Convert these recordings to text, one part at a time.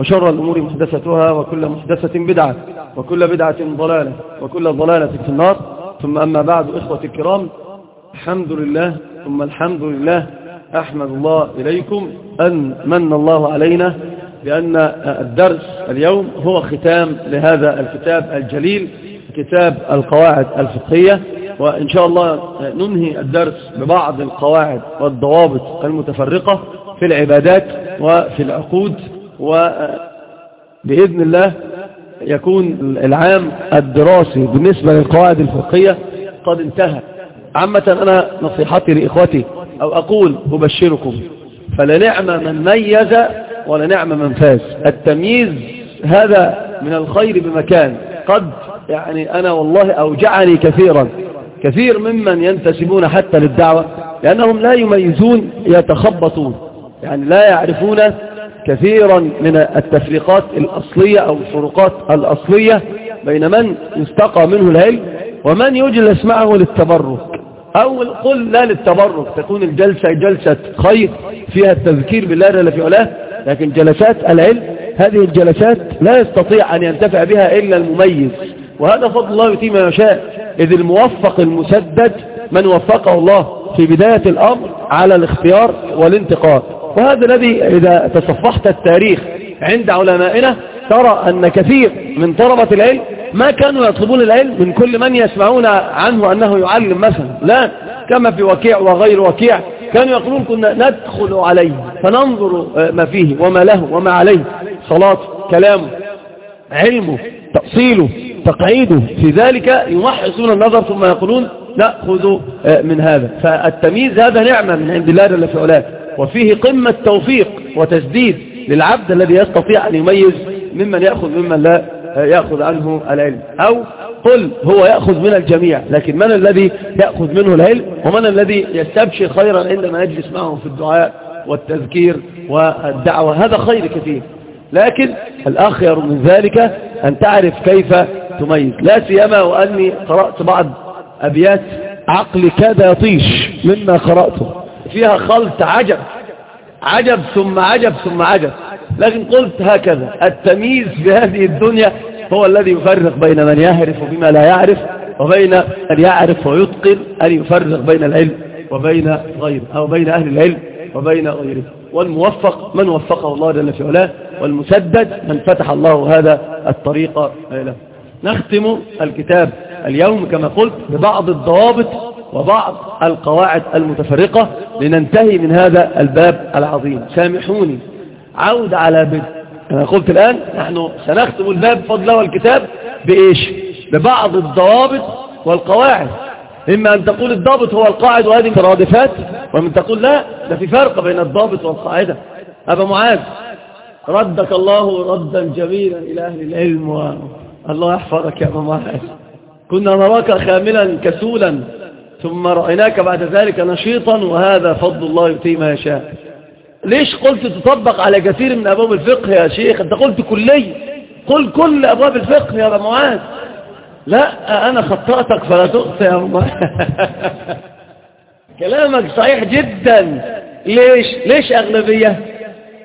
وشر الأمور محدثتها وكل محدثة بدعة وكل بدعة ضلالة وكل ضلالة في النار. ثم أما بعد إخوة الكرام الحمد لله ثم الحمد لله أحمد الله إليكم. أن من الله علينا بأن الدرس اليوم هو ختام لهذا الكتاب الجليل كتاب القواعد الفقهية. وإن شاء الله ننهي الدرس ببعض القواعد والضوابط المتفرقة في العبادات وفي العقود. وبإذن الله يكون العام الدراسي بالنسبة للقواعد الفقهية قد انتهى. عامة أنا نصيحتي لإخوتي أو أقول أبشركم فلنعم من ميز ولنعم من فاز. التمييز هذا من الخير بمكان. قد يعني أنا والله أوجعني كثيرا. كثير ممن ينتسبون حتى للدعوة لأنهم لا يميزون يتخبطون. يعني لا يعرفون كثيرا من التفريقات الأصلية أو الفروقات الأصلية بين من يستقى منه العلم ومن يجلس معه للتبرك أو قل لا للتبرك تكون الجلسة جلسة خير فيها التذكير بالله جل في علاه لكن جلسات العلم هذه الجلسات لا يستطيع أن ينتفع بها إلا المميز. وهذا فضل الله يتيم ما يشاء إذ الموفق المسدد من وفقه الله في بداية الأمر على الاختيار والانتقاء وهذا الذي إذا تصفحت التاريخ عند علمائنا ترى أن كثير من طلبة العلم ما كانوا يطلبون العلم من كل من يسمعون عنه أنه يعلم مثلا. لا كما في وكيع وغير وكيع كانوا يقولون كنا ندخل عليه فننظر ما فيه وما له وما عليه. صلاة كلامه علمه تأصيله تقعيده في ذلك يمحصون النظر ثم يقولون نأخذ من هذا. فالتمييز هذا نعمة من عند الله جل في علاه وفيه قمة توفيق وتسديد للعبد الذي يستطيع أن يميز ممن يأخذ ممن لا يأخذ عنه العلم. أو قل هو يأخذ من الجميع لكن من الذي يأخذ منه العلم؟ ومن الذي يستبشر خيرا عندما يجلس معه في الدعاء والتذكير والدعوة؟ هذا خير كثير. لكن الأخير من ذلك أن تعرف كيف تميز. لا سيما وأني قرأت بعض أبيات عقلي كاد يطيش مما قرأته. فيها خلط عجب. عجب ثم عجب ثم عجب. لكن قلت هكذا التمييز بهذه الدنيا هو الذي يفرق بين من يعرف بما لا يعرف وبين من يعرف ويتقن أن يفرق بين العلم وبين غيره أو بين أهل العلم وبين غيره. والموفق من وفقه الله جل في علاه والمسدد من فتح الله هذا الطريق له نختم الكتاب اليوم كما قلت ببعض الضوابط وبعض القواعد المتفرقة لننتهي من هذا الباب العظيم. سامحوني. عود على بدء أنا قلت الآن نحن سنختم الباب فضل والكتاب بإيش؟ ببعض الضوابط والقواعد. إما أن تقول الضابط هو القاعد وهذه مترادفات ومن تقول لا ده في فرق بين الضابط والقاعدة. أبا معاذ. ردك الله ردا جميلا إلى أهل العلم والله يحفظك يا أبا معاذ. كنا نراك خاملا كسولا. ثم رأيناك بعد ذلك نشيطا وهذا فضل الله يؤتيه ما يشاء. ليش قلت تطبق على كثير من أبواب الفقه يا شيخ؟ أنت قلت كلي. قل كل أبواب الفقه يا معاذ. لا أنا خطأتك فلا تخطئ يا معاذ. كلامك صحيح جدا. ليش؟ ليش أغلبية؟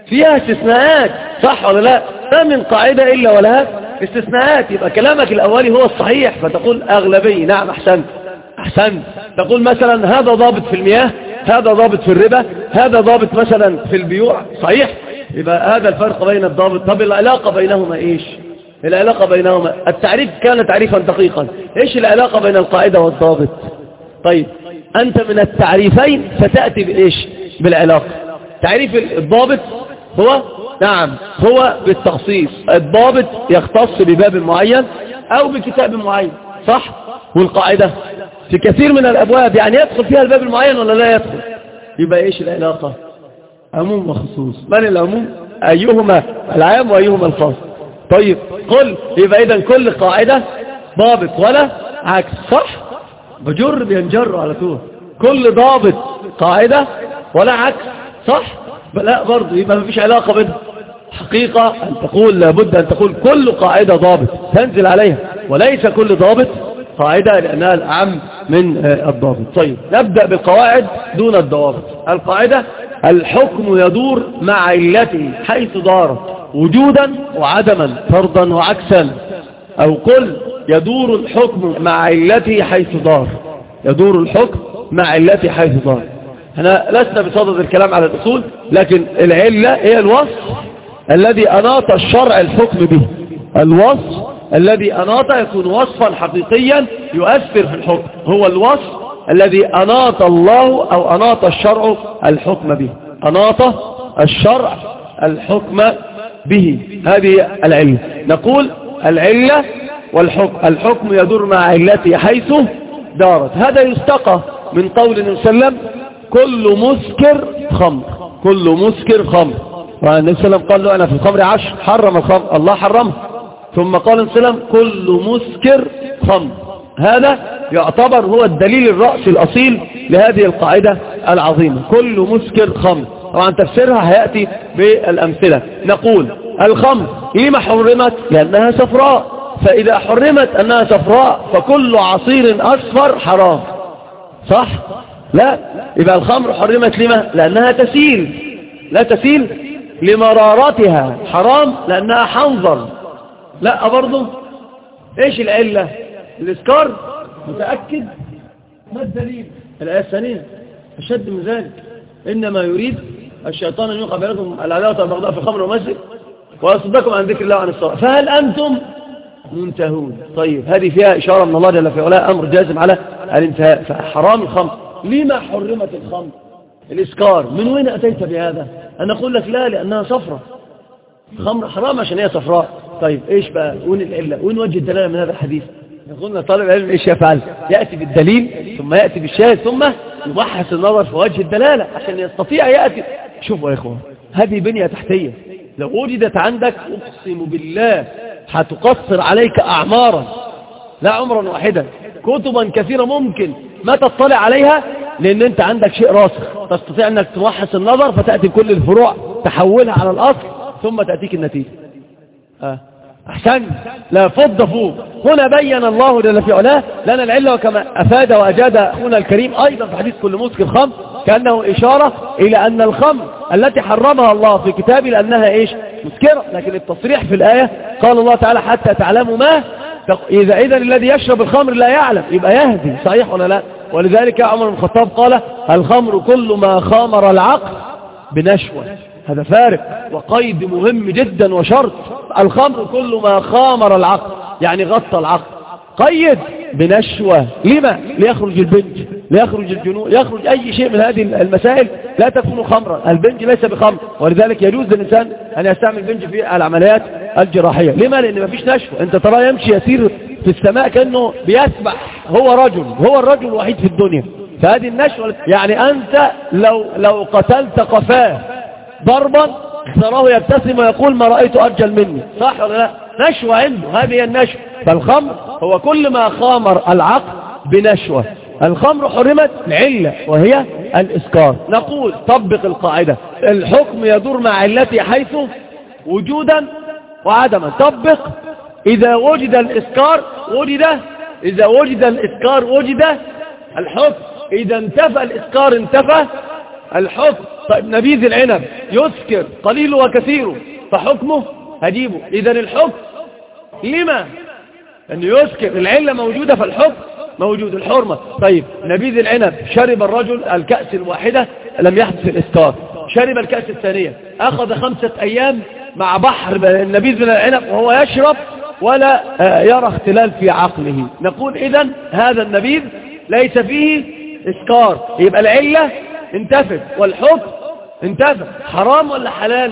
فيها استثناءات صح ولا لا؟ ما من قاعدة إلا ولا. استثناءات يبقى كلامك الأولي هو الصحيح فتقول أغلبية. نعم أحسنت. أحسنت. تقول مثلا هذا ضابط في المياه هذا ضابط في الربا هذا ضابط مثلا في البيوع. صحيح؟ يبقى هذا الفرق بين الضابط. طب العلاقة بينهما إيش؟ العلاقة بينهما التعريف كان تعريفا دقيقا. إيش العلاقة بين القاعدة والضابط؟ طيب أنت من التعريفين ستأتي بإيش؟ بالعلاقة. تعريف الضابط هو نعم هو بالتخصيص. الضابط يختص بباب معين أو بكتاب معين صح؟ والقاعدة؟ في كثير من الأبواب يعني يدخل فيها الباب المعين ولا لا يدخل؟ يبقى إيش العلاقة؟ عموم وخصوص من العموم؟ أيهما العام وأيهما الخاص. طيب قل. يبقى اذا كل قاعدة ضابط ولا عكس صح؟ بجر بينجر على طول. كل ضابط قاعدة ولا عكس صح؟ لا برضه يبقى مفيش علاقة بينهم. حقيقة أن تقول لابد أن تقول كل قاعدة ضابط. تنزل عليها. وليس كل ضابط قاعدة لأنها الأعم من الضابط. طيب نبدأ بالقواعد دون الضوابط. القاعدة الحكم يدور مع علته حيث دارت وجودا وعدما فرضا وعكسا. أو قل يدور الحكم مع علته حيث دار. يدور الحكم مع علته حيث دار. إحنا لسنا بصدد الكلام على الأصول لكن العلة هي الوصف الذي أناط الشرع الحكم به. الوصف الذي أناط يكون وصفا حقيقيا يؤثر في الحكم. هو الوصف الذي أناط الله أو أناط الشرع الحكم به. أناط الشرع الحكم به. هذه العلة. نقول العلة والحكم. الحكم يدور مع علته حيث دارت. هذا يستقى من قول النبي صلى الله عليه وسلم كل مسكر خمر. كل مسكر خمر. والنبي صلى الله عليه وسلم قال له أنا في الخمر عشر حرم الخمر. الله حرمه. ثم قال وسلم كل مسكر خمر. هذا يعتبر هو الدليل الرأسي الأصيل لهذه القاعدة العظيمة. كل مسكر خمر. طبعا تفسيرها هيأتي بالأمثلة. نقول الخمر لما حرمت لأنها صفراء فإذا حرمت أنها صفراء فكل عصير أصفر حرام. صح؟ لا. يبقى الخمر حرمت لما؟ لأنها تسيل. لا تسيل لمرارتها. حرام لأنها حنظر. لا برضه إيش العلة؟ الاسكار متأكد؟ ما الدليل؟ الآية الثانية أشد من ذلك إنما يريد الشيطان أن يوقع بينكم العداوة والبغضاء في الخمر والمسجد ويصدكم عن ذكر الله وعن الصلاة. فهل أنتم منتهون؟ طيب هذه فيها إشارة من الله جل في علاه أمر جازم على الانتهاء. فحرام الخمر. لما حرمت الخمر؟ الإسكار من وين أتيت بهذا؟ أنا أقول لك لا لأنها صفرة. خمر حرام عشان هي صفراء. طيب إيش بقى؟ وين العلة. وين وجه الدلالة من هذا الحديث. يقولنا طالب العلم إيش يفعل يأتي بالدليل ثم يأتي بالشاهد ثم يبحث النظر في وجه الدلالة عشان يستطيع يأتي. شوفوا يا إخوان هذه بنية تحتية. لو وجدت عندك أقسم بالله هتقصر عليك أعمارا. لا عمرا واحدا. كتبا كثيرة ممكن ما تطلع عليها لأن أنت عندك شيء راسخ. تستطيع أنك توحس النظر فتأتي كل الفروع تحولها على الأصل ثم تأتيك النتيجة. أحسن. لا فض فوق. هنا بين الله جل في علاه لنا العلة وكما أفاد وأجاد أخونا الكريم أيضا في حديث كل مسكر خمر كأنه إشارة إلى أن الخمر التي حرمها الله في كتابه لأنها إيش؟ مسكرة. لكن التصريح في الآية قال الله تعالى حتى تعلموا ما إذا إذا الذي يشرب الخمر لا يعلم. يبقى يهدي. صحيح ولا لا؟ ولذلك عمر بن الخطاب قال الخمر كل ما خامر العقل بنشوة. هذا فارق. وقيد مهم جدا وشرط. الخمر كل ما خامر العقل يعني غطى العقل. قيد بنشوة. لما؟ ليخرج البنج. ليخرج الجنون يخرج أي شيء من هذه المسائل لا تكون خمرا. البنج ليس بخمر. ولذلك يجوز للإنسان أن يستعمل البنج في العمليات الجراحية. لما؟ لأن ما فيش نشوة. أنت ترى يمشي يسير في السماء كأنه بيسبح. هو رجل. هو الرجل الوحيد في الدنيا. فهذه النشوة يعني أنت لو, لو قتلت قفاه ضربا تراه يبتسم ويقول ما رأيت أرجل مني. صح ولا لا؟ نشوة عنده هذه النشوة. فالخمر هو كل ما خامر العقل بنشوة. الخمر حرمت العلة وهي الإسكار. نقول طبق القاعدة. الحكم يدور مع علته حيث وجودا وعدما. طبق. إذا وجد الإسكار وجد إذا وجد الإسكار وجد الحكم. إذا انتفى الإسكار انتفى الحكم. طيب نبيذ العنب يسكر قليل وكثير فحكمه هجيبه إذا الحكم لما؟ أنه يسكر. العلة موجودة فالحكم موجود الحرمة. طيب نبيذ العنب شرب الرجل الكأس الواحدة لم يحدث الإسكار. شرب الكأس الثانية. أخذ خمسة أيام مع بحر النبيذ من العنب وهو يشرب ولا آه، يرى اختلال في عقله. نقول إذا هذا النبيذ ليس فيه إسكار. يبقى العلة انتفت. والحكم انتفت. حرام ولا حلال؟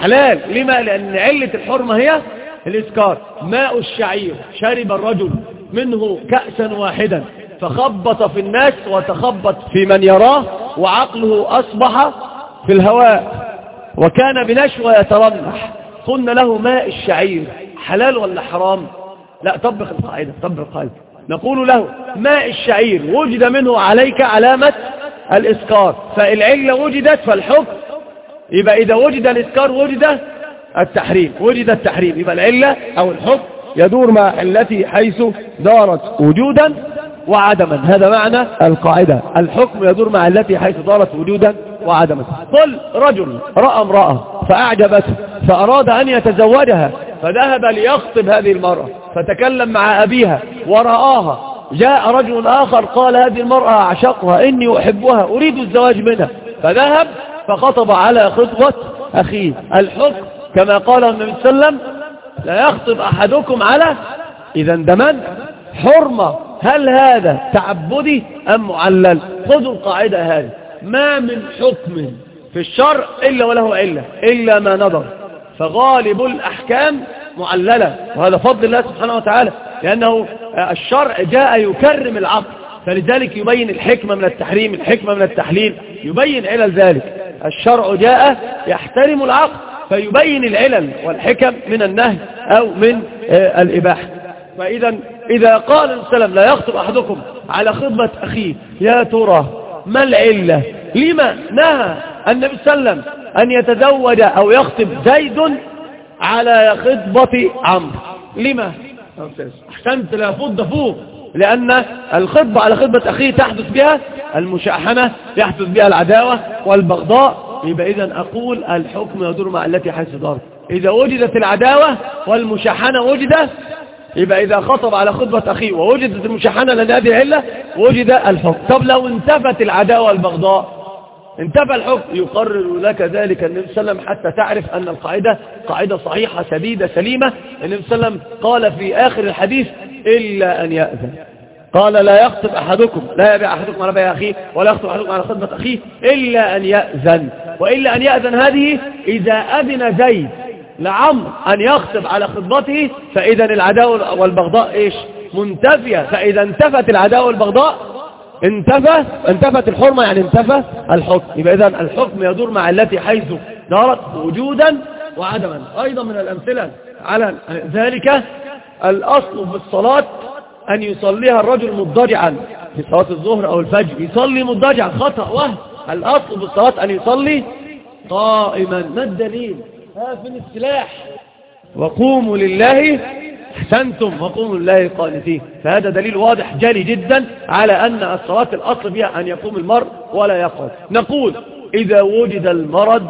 حلال. لما؟ لأن علة الحرمة هي الإسكار. ماء الشعير. شرب الرجل منه كأسا واحدا. فخبط في الناس وتخبط في من يراه وعقله أصبح في الهواء. وكان بنشوى يترنح. قلنا له ماء الشعير. حلال ولا حرام؟ لا طبق القاعدة طبق القاعدة. نقول له ماء الشعير. وجد منه عليك علامة الإسكار. فالعلة وجدت فالحكم. يبقى إذا وجد الإسكار وجد التحريم. وجد التحريم. يبقى العلة أو الحكم يدور مع علته حيث دارت وجودا وعدما. هذا معنى القاعدة. الحكم يدور مع التي حيث دارت وجودا وعدما. قل رجل رأى امرأة فأعجبته فأراد أن يتزوجها فذهب ليخطب هذه المرأة فتكلم مع أبيها ورآها. جاء رجل آخر قال هذه المرأة أعشقها إني أحبها أريد الزواج منها. فذهب فخطب على خطبة أخيه. الحكم كما قال النبي صلى الله عليه وسلم لا يخطب أحدكم على إذا اندمن. حرمة. هل هذا تعبدي أم معلل؟ خذوا القاعدة هذه. ما من حكم في الشرع إلا وله علة إلا ما نظر. فغالب الأحكام معللة وهذا فضل الله سبحانه وتعالى. لأنه الشرع جاء يكرم العقل فلذلك يبين الحكمة من التحريم الحكمة من التحليل يبين علل ذلك. الشرع جاء يحترم العقل فيبين العلل والحكم من النهي أو من آه، الإباحة. فإذا إذا قال السلام لا يخطب أحدكم على خطبة أخيه يا ترى ما العلة؟ لما نهى النبي صلى الله عليه وسلم أن يتزوج أو يخطب زيد على خطبة عمرو؟ لما؟ أحسنت لا فض فوق. لأن الخطبة على خطبة أخيه تحدث بها المشاحنة يحدث بها العداوة والبغضاء. يبقى إذن أقول الحكم يدور مع التي حيث دار إذا وجدت العداوة والمشاحنة وجدت يبقى إذا خطب على خطبة أخيه ووجدت المشاحنة لأن هذه علة وجد الحكم. طب لو انتفت العداوة والبغضاء انتفى الحكم. يقرر لك ذلك النبي صلى الله عليه وسلم حتى تعرف أن القاعدة قاعدة صحيحة سديدة سليمة. النبي صلى الله عليه وسلم قال في آخر الحديث إلا أن يأذن. قال لا يخطب أحدكم لا يبيع أحدكم على بيع أخيه ولا يخطب أحدكم على خطبة أخيه إلا أن يأذن. وإلا أن يأذن هذه إذا أذن زيد لعمر أن يخطب على خطبته فإذا العداوة والبغضاء إيش؟ منتفية. فإذا انتفت العداوة والبغضاء انتفى انتفت الحرمة يعني انتفى الحكم. يبقى إذا الحكم يدور مع التي حيث دارت وجودا وعدما. أيضا من الأمثلة على ذلك الأصل في الصلاة أن يصليها الرجل مضجعا في صلاة الظهر أو الفجر. يصلي مضجعا خطأ. وهم الأصل في الصلاة أن يصلي قائما. ما الدليل؟ ها فين السلاح وقوموا لله أحسنتم وقوموا لله قانتين. فهذا دليل واضح جلي جدا على أن الصلاة الأصل فيها أن يقوم المرء ولا يقعد. نقول إذا وجد المرض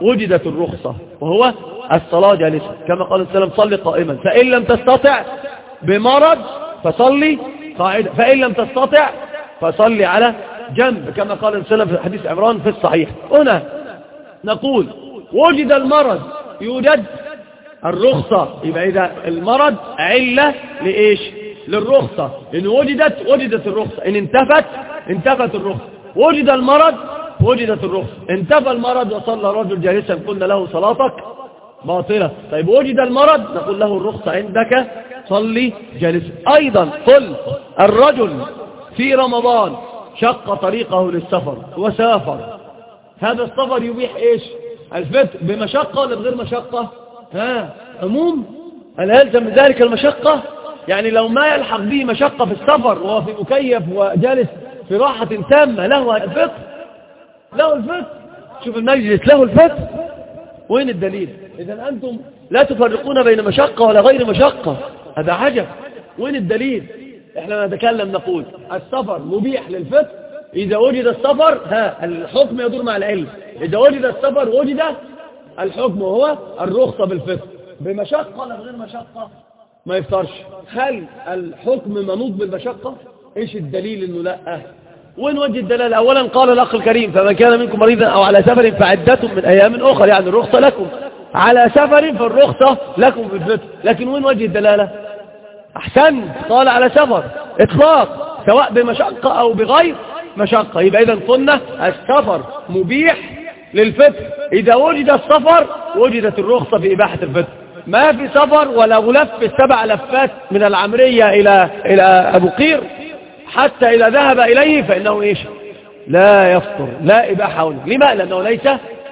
وجدت الرخصة وهو الصلاة جالسة. كما قال السلام صلي قائما. فإن لم تستطع بمرض فصلي قاعدة فإن لم تستطع فصلي على جنب. كما قال السلام في حديث عمران في الصحيح. هنا نقول وجد المرض يوجد الرخصة. يبقى إذا المرض علة لإيش؟ للرخصة. إن وجدت وجدت الرخصة. إن انتفت انتفت الرخصة. وجد المرض وجدت الرخصة. انتفى المرض وصلى الرجل جالسا قلنا له صلاتك باطلة. طيب وجد المرض نقول له الرخصة عندك صلي جالسا أيضا قل الرجل في رمضان شق طريقه للسفر وسافر. هذا السفر يبيح إيش؟ الفتر بمشقة ولا بغير مشقة؟ ها عموم هل يلزم ذلك المشقة؟ يعني لو ما يلحق به مشقة في السفر وهو في مكيف وجالس في راحة تامة له الفطر له الفطر شوف المجلس له الفطر وين الدليل؟ إذا أنتم لا تفرقون بين مشقة ولا غير مشقة. هذا عجب. وين الدليل؟ إحنا نتكلم نقول السفر مبيح للفطر إذا وجد السفر ها الحكم يدور مع العلم. إذا وجد السفر وجد الحكم هو الرخصة بالفطر بمشقة؟ ولا بغير مشقة. ما يفطرش هل الحكم منوط بالمشقة؟ إيش الدليل إنه لا؟ وين وجه الدلالة؟ اولا قال الأخ الكريم فمن كان منكم مريضا أو على سفر فعدة من أيام أخرى يعني الرخصة لكم. على سفر فالرخصة لكم في الفطر لكن وين وجه الدلالة؟ أحسن. قال على سفر. إطلاق. سواء بمشقة أو بغير مشقة. يبقى إذا قلنا السفر مبيح. للفطر. إذا وجد السفر وجدت الرخصة في إباحة الفطر. ما في سفر ولا غلف السبع لفات من العمرية إلى, إلى أبو قير. حتى إذا ذهب إليه فإنه إيش؟ لا يفطر لا إباحة هنا. لما لأنه ليس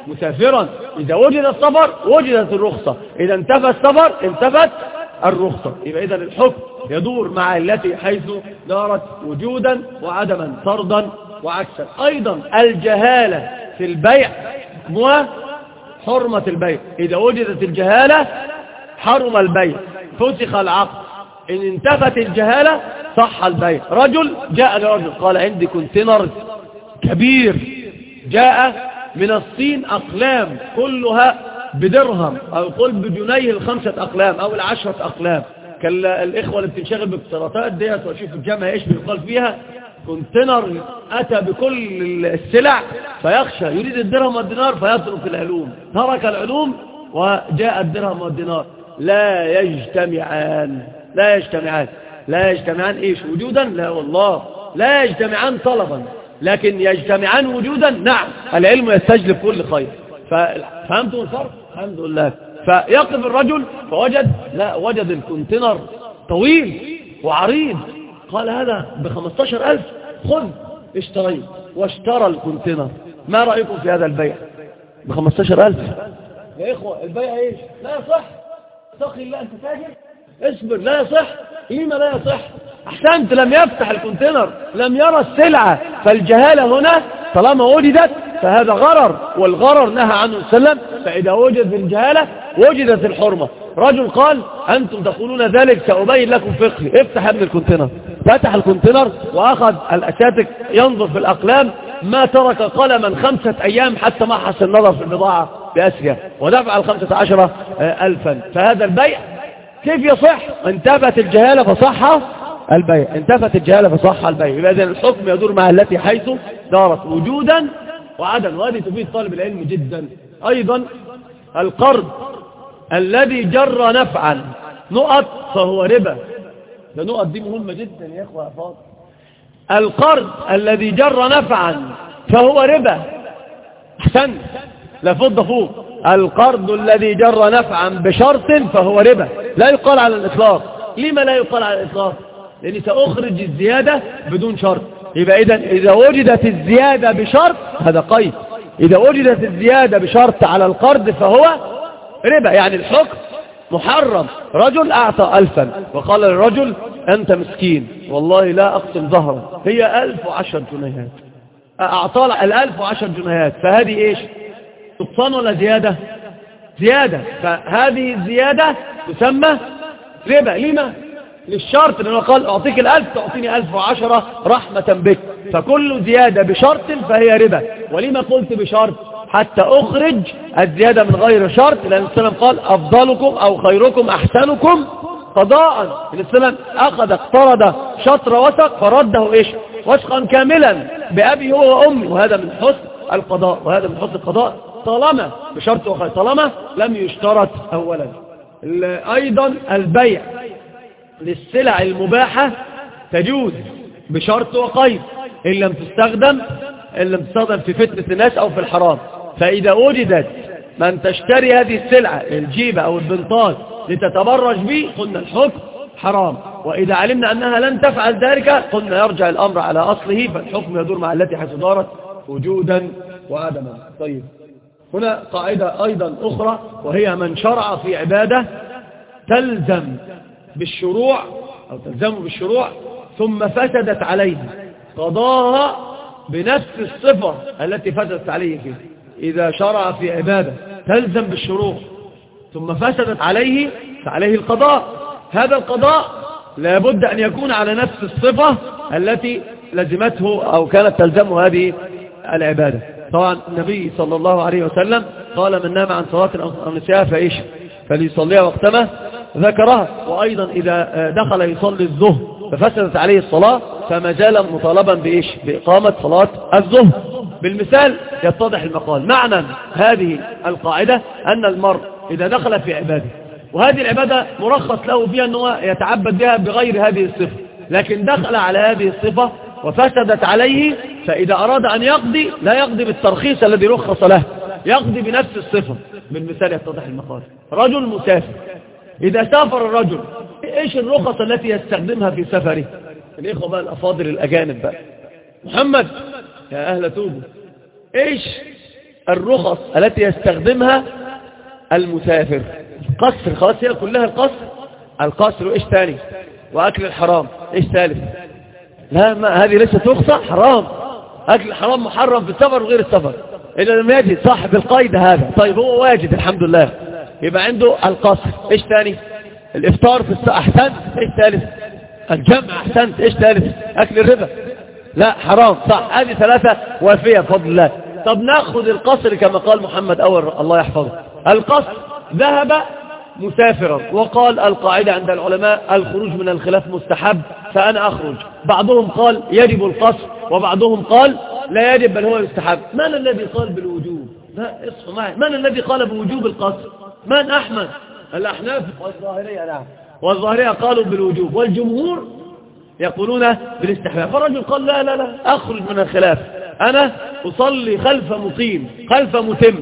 مسافرا. إذا وجد السفر وجدت الرخصة. إذا انتفى السفر انتفت الرخصة. يبقى إذا الحكم يدور مع التي حيث دارت وجودا وعدما فرضا وعكسا. أيضا الجهالة في البيع وحرمة البيع. إذا وجدت الجهالة حرم البيع. فسخ العقد. إن انتفت الجهالة صح البيع. رجل جاء لرجل قال عندي كونتينر كبير. جاء من الصين أقلام كلها بدرهم. أو قل بجنيه الخمسة أقلام أو العشرة أقلام. كان الإخوة اللي بتنشغل باقتراطات ديت وأشوف الجامعة إيش بيقال فيها. كونتينر أتى بكل السلع فيخشى. يريد الدرهم والدينار فيترك العلوم. ترك العلوم وجاء الدرهم والدينار. لا يجتمعان. لا يجتمعان. لا يجتمعان إيش؟ وجودا؟ لا والله. لا يجتمعان طلبا. لكن يجتمعان وجودا؟ نعم. العلم يستجلب كل خير. فهمتوا الفرق الحمد لله. فيقف الرجل فوجد لا وجد ال container طويل وعريض. قال هذا بخمستاشر ألف. خذ اشتريت واشترى ال container. ما رأيكم في هذا البيع؟ بخمستاشر ألف. يا إخوة البيع إيش؟ لا يصح. اتقي الله أنت تاجر اصبر لا يصح. لما لا يصح؟ أحسنت لم يفتح ال container لم يرى السلعة. فالجهالة هنا طالما وجدت فهذا غرر. والغرر نهى عنه السلام فإذا وجد الجهالة وجدت الحرمة. رجل قال أنتم تقولون ذلك سأبين لكم فقهي. افتح إذن ال container. فتح ال container وأخذ الأساتك ينظر في الأقلام ما ترك قلما خمسة أيام حتى محص النظر في البضاعة بأسيا ودفع الخمسة عشرة ألفا. فهذا البيع كيف يصح؟ انتبت الجهالة فصح البيع. انتفت الجهالة فصح البيع. إذن الحكم يدور مع التي حيث دارت وجودا وعدم وهذه تفيد طالب العلم جدا. أيضا القرض الذي جر نفعا نقط فهو ربا. ده نقط دي مهمة جدا يا إخوة يا فاضل. القرض الذي جر نفعا فهو ربا. أحسن. لا فض فوق. القرض الذي جر نفعا بشرط فهو ربا. لا يقال على الإطلاق. لما لا يقال على الإطلاق؟ لأني سأخرج الزيادة بدون شرط. يبقى إذا إذا وجدت الزيادة بشرط هذا قيد. إذا وجدت الزيادة بشرط على القرض فهو ربا. يعني الحكم محرم. رجل أعطى ألفا. وقال للرجل أنت مسكين. والله لا أقسم ظهرا هي ألف وعشر جنيهات. أعطى الألف وعشر جنيهات. فهذه إيش؟ نقصان ولا زيادة؟ زيادة. فهذه الزيادة تسمى ربا. لما؟ للشرط. لأنه قال أعطيك الألف تعطيني ألف وعشرة رحمة بك. فكل زيادة بشرط فهي ربا. ولما قلت بشرط؟ حتى أخرج الزيادة من غير شرط لأن السلام قال أفضلكم أو خيركم أحسنكم قضاء. السلام أخذ اقترض شطر وسق فرده إيش؟ وسقا كاملا بأبي هو وأمي وهذا من حسن القضاء وهذا من حسن القضاء. طالما بشرط وخير طالما لم يشترط أولا. أيضا البيع للسلع المباحة تجوز بشرط وقيد إن لم تستخدم إن لم تستخدم في فتنة الناس أو في الحرام. فإذا وجدت من تشتري هذه السلعة الجيبة أو البنطال لتتبرج به قلنا الحكم حرام. وإذا علمنا أنها لن تفعل ذلك قلنا يرجع الأمر على أصله فالحكم يدور مع التي حيث دارت وجودا وعدما طيب. هنا قاعدة أيضا أخرى وهي من شرع في عبادة تلزم بالشروع أو تلزم بالشروع ثم فسدت عليه. قضاها بنفس الصفة التي فسدت عليه فيه إذا شرع في عبادة تلزم بالشروع ثم فسدت عليه فعليه القضاء. هذا القضاء لابد أن يكون على نفس الصفة التي لزمته أو كانت تلزمه هذه العبادة. طبعا النبي صلى الله عليه وسلم قال من نام عن صلاة أو نسيها فإيش؟ فليصليها وقتما ذكرها. وأيضا إذا دخل يصلي الظهر ففسدت عليه الصلاة فما زال مطالبا بإيش؟ بإقامة صلاة الظهر. بالمثال يتضح المقال. معنى هذه القاعدة أن المرء إذا دخل في عبادة وهذه العبادة مرخص له فيها أنه يتعبد بها بغير هذه الصفة لكن دخل على هذه الصفة وفسدت عليه فإذا أراد أن يقضي لا يقضي بالترخيص الذي رخص له يقضي بنفس الصفة. بالمثال يتضح المقال. رجل مسافر إذا سافر الرجل إيش الرخص التي يستخدمها في سفره؟ الإخوة بقى الأفاضل الأجانب بقى. محمد يا أهل توبة إيش الرخص التي يستخدمها المسافر؟ قصر خلاص هي كلها القصر. القصر وإيش تاني؟ وأكل الحرام إيش ثالث؟ لا ما هذه ليست رخصة حرام. أكل الحرام محرم في السفر وغير السفر. إذا لم يجد صاحب القيد هذا. طيب هو واجد الحمد لله. يبقى عنده القصر إيش تاني؟ الإفطار في الساعة أحسنت إيش ثالث؟ الجمع أحسنت إيش ثالث؟ أكل الربا. لا حرام صح. هذه ثلاثة وافية بفضل الله. طب ناخذ القصر كما قال محمد أول الله يحفظه. القصر ذهب مسافرا وقال القاعدة عند العلماء الخروج من الخلاف مستحب فأنا أخرج. بعضهم قال يجب القصر وبعضهم قال لا يجب بل هو يستحب من الذي قال بالوجوب؟ لا اصفوا معي. من الذي قال بوجوب القصر؟ من أحمد؟ الأحناف والظاهرية نعم. والظاهرية قالوا بالوجوب. والجمهور يقولون بالاستحباب. فالرجل قال لا لا لا أخرج من الخلاف. أنا أصلي خلف مقيم خلف متم.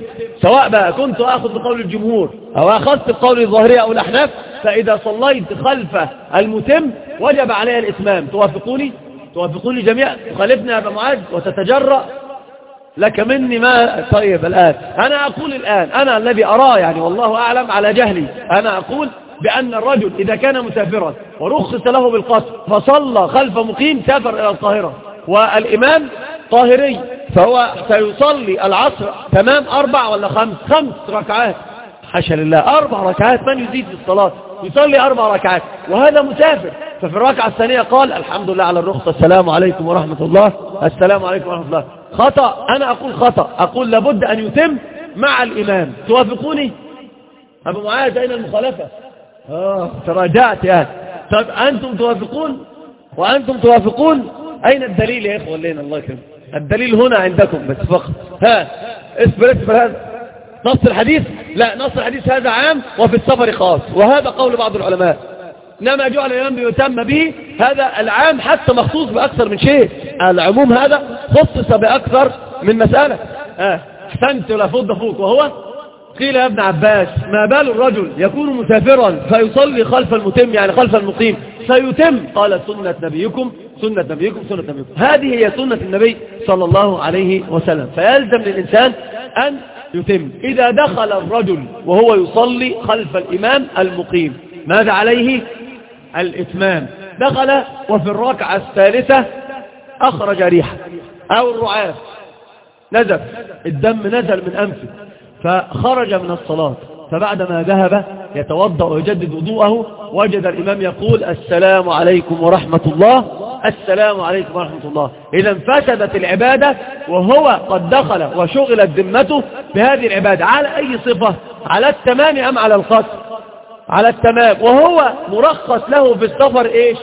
سواء بقى كنت أخذ بقول الجمهور أو أخذت بقول الظاهرية أو الأحناف فإذا صليت خلف المتم وجب علي الإتمام. توافقوني؟ توافقوني جميعا. تخالفني يا أبا معاذ وتتجرأ لك مني ما طيب الآن. أنا أقول الآن أنا الذي أراه يعني والله أعلم على جهلي. أنا أقول بأن الرجل إذا كان مسافرا ورخص له بالقصر فصلى خلف مقيم سافر إلى القاهرة. والإمام طاهري فهو سيصلي العصر تمام أربع ولا خمس خمس ركعات. حاشا لله أربع ركعات من يزيد في الصلاة؟ يصلي أربع ركعات وهذا مسافر. ففي الركعة الثانية قال الحمد لله على الرخصة السلام عليكم ورحمة الله. السلام عليكم ورحمة الله. خطأ أنا أقول خطأ. أقول لابد أن يتم مع الإمام. توافقوني؟ أبو معاذ أين المخالفة؟ آه تراجعت يا طب أنتم توافقون؟ وأنتم توافقون؟ أين الدليل يا إخوة؟ لين الله يكرم الدليل هنا عندكم بس فقط. ها اصبر اصبر هذا. نص الحديث؟ لا نص الحديث هذا عام وفي السفر خاص. وهذا قول بعض العلماء. إنما جعل الإمام بيتم به. هذا العام حتى مخصوص بأكثر من شيء. العموم هذا خصص بأكثر من مسألة. أحسنت ولا فض فوق. وهو قيل يا ابن عباس ما بال الرجل يكون مسافرا فيصلي خلف المتم يعني خلف المقيم. فيتم قال سنة نبيكم سنة نبيكم سنة نبيكم. هذه هي سنة النبي صلى الله عليه وسلم. فيلزم للإنسان أن يتم. إذا دخل الرجل وهو يصلي خلف الإمام المقيم ماذا عليه؟ الإتمام. دخل وفي الركعة الثالثة أخرج ريحة أو الرعاف نزف. الدم نزل من أنفه. فخرج من الصلاة فبعدما ذهب يتوضأ ويجدد وضوءه وجد الإمام يقول السلام عليكم ورحمة الله السلام عليكم ورحمة الله. إذا فسدت العبادة وهو قد دخل وشغلت ذمته بهذه العبادة. على أي صفة؟ على التمام أم على القصر على التمام. وهو مرخص له في السفر إيش؟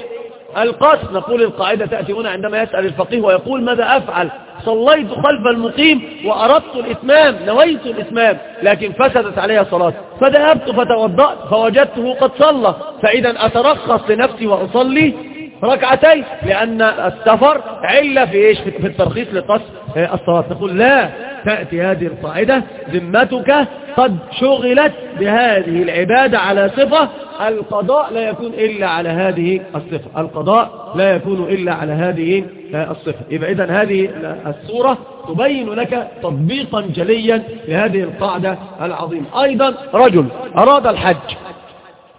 القصر نقول القاعدة تأتي هنا عندما يسأل الفقيه ويقول ماذا أفعل؟ صليت خلف المقيم وأردت الإتمام نويت الإتمام لكن فسدت عليها صلاة. فذهبت فتوضأت فوجدته قد صلى. فإذا أترخص لنفسي وأصلي ركعتين لأن السفر علة في إيش؟ في الترخيص لقصر الصلاة. تقول لا تأتي هذه القاعدة ذمتك قد شغلت بهذه العبادة على صفة. القضاء لا يكون إلا على هذه الصفة. القضاء لا يكون إلا على هذه الصفة. يبقى هذه الصورة تبين لك تطبيقا جليا لهذه القاعدة العظيمة. أيضا رجل أراد الحج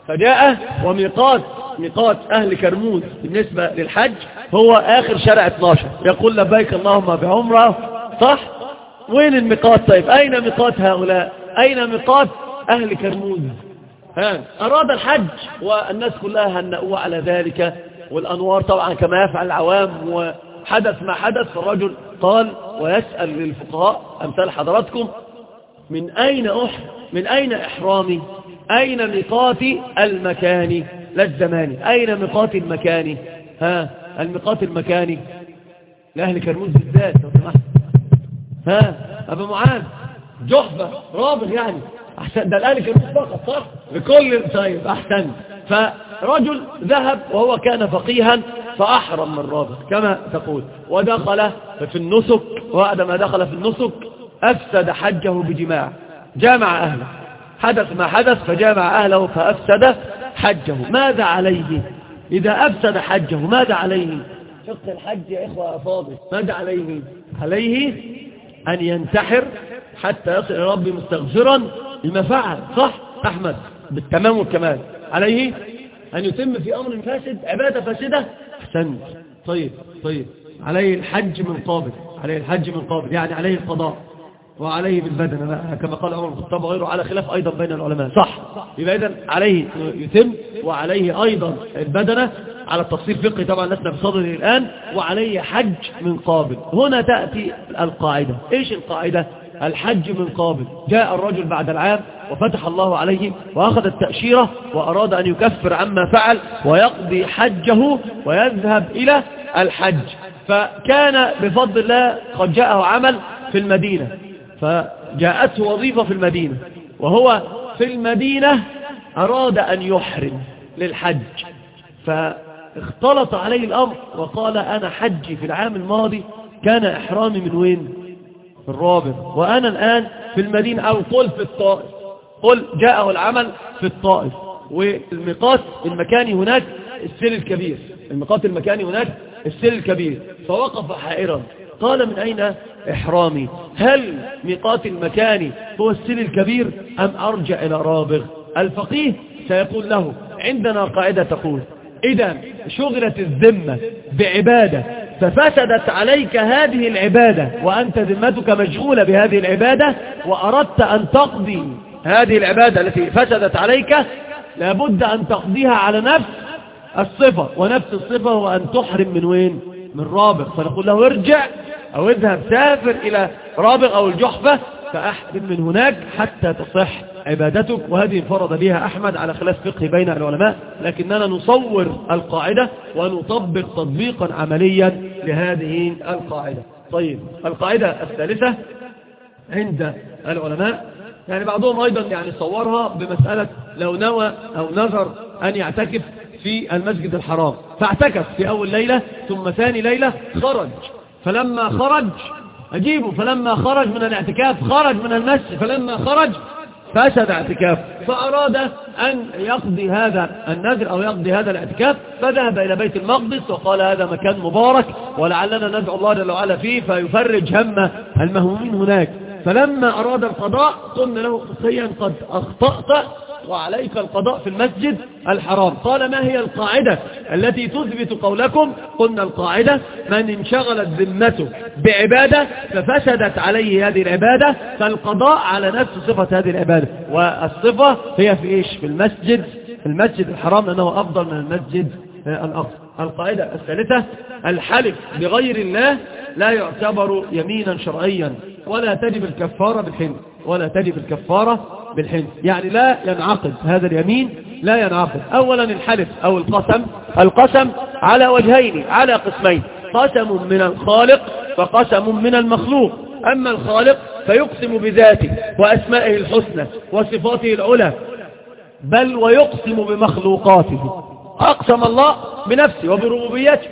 فجاء وميقات ميقات أهل كرموز بالنسبة للحج هو آخر شارع 12 يقول لبيك اللهم بعمرة. صح؟ وين الميقات طيب؟ أين ميقات هؤلاء؟ أين ميقات أهل كرموز؟ ها؟ أراد الحج والناس كلها هنأوا على ذلك والأنوار طبعا كما يفعل العوام وحدث ما حدث فالرجل قال ويسأل للفقهاء أمثال حضراتكم من أين أحر من أين إحرامي؟ أين ميقات المكان؟ لا الزماني أين ميقات المكان؟ ها؟ الميقات المكاني لأهل كرموز بالذات. ها؟ أبا معاذ. جحفة. رابغ يعني. أحسن. ده الآن كانوا فقط صح؟ بكل طيب أحسن. فرجل ذهب وهو كان فقيها فأحرم من رابط كما تقول. ودخل في النسك وعندما دخل في النسك أفسد حجه بجماع. جامع أهله. حدث ما حدث فجامع أهله فأفسد حجه. ماذا عليه؟ إذا أفسد حجه ماذا عليه؟ فقه الحج يا إخوة أفاضل ماذا عليه؟ عليه أن ينتحر حتى يصل إلى ربي مستغفرا لما فعل صح أحمد؟ بالتمام والكمال عليه أن يتم في أمر فاسد عبادة فاسدة. أحسنت. طيب طيب. عليه الحج من قابل عليه الحج من قابل. يعني عليه القضاء. وعليه بالبدن كما قال عمر الخطاب وغيره على خلاف أيضا بين العلماء. صح. يبقى إذن عليه يتم وعليه أيضا البدنة على التفصيل فقهي. طبعا لسنا بصدره الآن وعليه حج من قابل. هنا تأتي القاعدة. إيش القاعدة؟ الحج من قابل. جاء الرجل بعد العام وفتح الله عليه وأخذ التأشيرة وأراد أن يكفر عما فعل ويقضي حجه ويذهب إلى الحج. فكان بفضل الله قد جاءه عمل في المدينة. فجاءته وظيفة في المدينة وهو في المدينة أراد أن يحرم للحج. فاختلط عليه الأمر وقال أنا حجي في العام الماضي كان إحرامي من وين؟ في الرابط وأنا الآن في المدينة أو قل في الطائف. قل جاءه العمل في الطائف. والميقات المكاني هناك السيل الكبير. الميقات المكاني هناك السيل الكبير. فوقف حائرا. قال من أين؟ إحرامي. هل ميقات المكاني هو السيل الكبير أم أرجع إلى رابغ؟ الفقيه سيقول له عندنا قاعدة تقول إذا شغلت الذمة بعبادة ففسدت عليك هذه العبادة وأنت ذمتك مشغولة بهذه العبادة وأردت أن تقضي هذه العبادة التي فسدت عليك لابد أن تقضيها على نفس الصفة. ونفس الصفة هو أن تحرم من وين؟ من رابغ. فنقول له ارجع أو اذهب سافر إلى رابغ أو الجحفة فأحرم من هناك حتى تصح عبادتك. وهذه انفرد بها أحمد على خلاف فقه بين العلماء لكننا نصور القاعدة ونطبق تطبيقا عمليا لهذه القاعدة. طيب القاعدة الثالثة عند العلماء. يعني بعضهم أيضا يعني صورها بمسألة لو نوى أو نذر أن يعتكف في المسجد الحرام فاعتكف في أول ليلة ثم ثاني ليلة خرج. فلما خرج أجيبه. فلما خرج من الاعتكاف خرج من المسجد فلما خرج فسد اعتكاف. فأراد أن يقضي هذا النذر أو يقضي هذا الاعتكاف فذهب إلى بيت المقدس وقال هذا مكان مبارك ولعلنا ندعو الله جل وعلا فيه فيفرج هم المهمومين هناك. فلما أراد القضاء قلنا له قصيا قد أخطأت وعليك القضاء في المسجد الحرام. قال ما هي القاعدة التي تثبت قولكم؟ قلنا القاعدة من انشغلت ذمته بعبادة ففسدت عليه هذه العبادة فالقضاء على نفس صفة هذه العبادة. والصفة هي في إيش؟ في المسجد المسجد الحرام لأنه أفضل من المسجد الأقصى. القاعدة الثالثة الحلف بغير الله لا يعتبر يمينا شرعيا. ولا تجب الكفارة بالحنث ولا تجب الكفارة بالحنث يعني لا ينعقد هذا اليمين لا ينعقد. أولا الحلف أو القسم. القسم على وجهين على قسمين. قسم من الخالق وقسم من المخلوق. أما الخالق فيقسم بذاته وأسمائه الحسنى وصفاته العلى بل ويقسم بمخلوقاته. أقسم الله بنفسه وبربوبيته.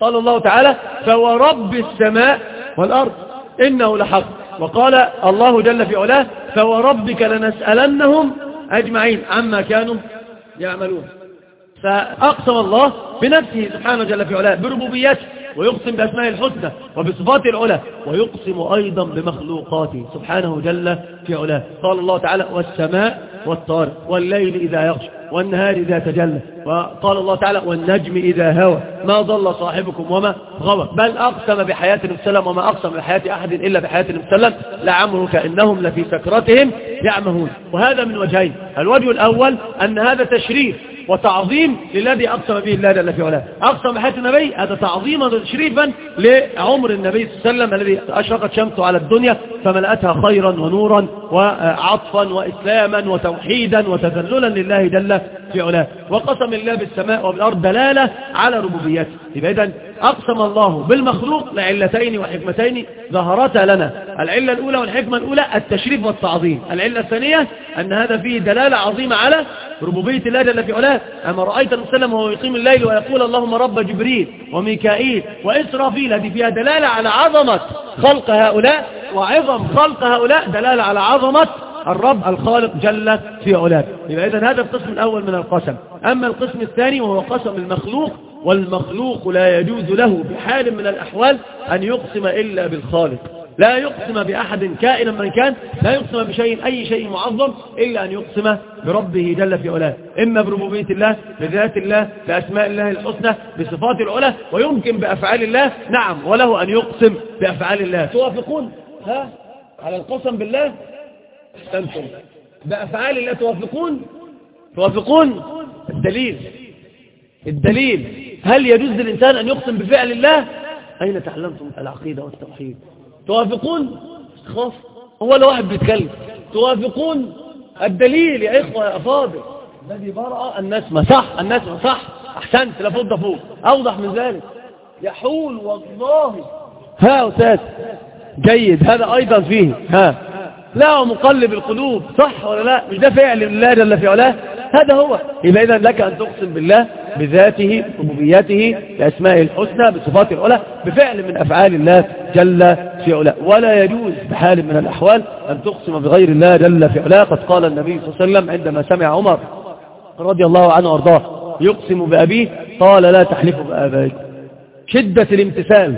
قال الله تعالى فورب السماء والأرض إنه لحق. وقال الله جل في علاه فوربك لنسألنهم أجمعين عما كانوا يعملون. فأقسم الله بنفسه سبحانه جل في علاه بربوبيته ويقسم بأسماء الحسنى وبصفات العلا ويقسم أيضا بمخلوقاته سبحانه جل في علاه. قال الله تعالى والسماء والطارق والليل إذا يغشى. والنهار إذا تجلى. وقال الله تعالى والنجم إذا هوى. ما ضل صاحبكم وما غوى. بل أقسم بحياة السلام وما أقسم بحياة أحد إلا بحياة السلام لعمرك إنهم لفي سكرتهم يعمهون. وهذا من وجهين. الوجه الأول أن هذا تشريف. وتعظيم للذي أقسم به الله جل في علاه. أقسم بحياة النبي هذا تعظيما وتشريفا لعمر النبي صلى الله عليه وسلم الذي أشرقت شمسه على الدنيا فملأتها خيرا ونورا وعطفا وإسلاما وتوحيدا وتذللا لله جل في علاه. وقسم الله بالسماء وبالأرض دلالة على ربوبيته. يبقى إذن أقسم الله بالمخلوق لعلتين وحكمتين ظهرتا لنا. العلة الأولى والحكمة الأولى التشريف والتعظيم. العلة الثانية أن هذا فيه دلالة عظيمة على ربوبية الله جل في علاه. أما رأيت المسلم وهو يقيم الليل ويقول اللهم رب جبريل وميكائيل وإسرافيل هذه فيها دلالة على عظمة خلق هؤلاء وعظم خلق هؤلاء دلالة على عظمة الرب الخالق جل في علاه. يبقى إذن هذا القسم الأول من القسم. أما القسم الثاني وهو قسم المخلوق والمخلوق لا يجوز له بحال من الأحوال أن يقسم إلا بالخالق. لا يقسم بأحد كائنا من كان لا يقسم بشيء أي شيء معظم إلا أن يقسم بربه جل في علاه. إما بربوبية الله بذات الله بأسماء الله الحسنى بصفات العلا ويمكن بأفعال الله. نعم وله أن يقسم بأفعال الله. توافقون؟ ها؟ على القسم بالله؟ أنتم بأفعال الله توافقون؟ توافقون؟ الدليل. الدليل. هل يجوز للإنسان أن يقسم بفعل الله؟ أين تعلمتم العقيدة والتوحيد؟ توافقون؟ خاف. هو الواحد بيتكلم. توافقون؟ الدليل يا إخوة يا أفاضل الذي برأ النسمة صح النسمة صح. أحسنت لفوق فوق. أوضح من ذلك. يحول والله. ها أستاذ. جيد. هذا أيضا فيه. ها. لا مقلب القلوب صح ولا لا؟ مش ده فعل الله جل في علاه؟ هذا هو. يبقى إذا لك أن تقسم بالله بذاته ربوبيته بأسمائه الحسنى بصفاته العلى بفعل من أفعال الله جل في علاه. ولا يجوز بحال من الأحوال أن تقسم بغير الله جل في علاه. قد قال النبي صلى الله عليه وسلم عندما سمع عمر رضي الله عنه وأرضاه يقسم بأبيه قال لا تحلفوا بآبائكم شدة الامتثال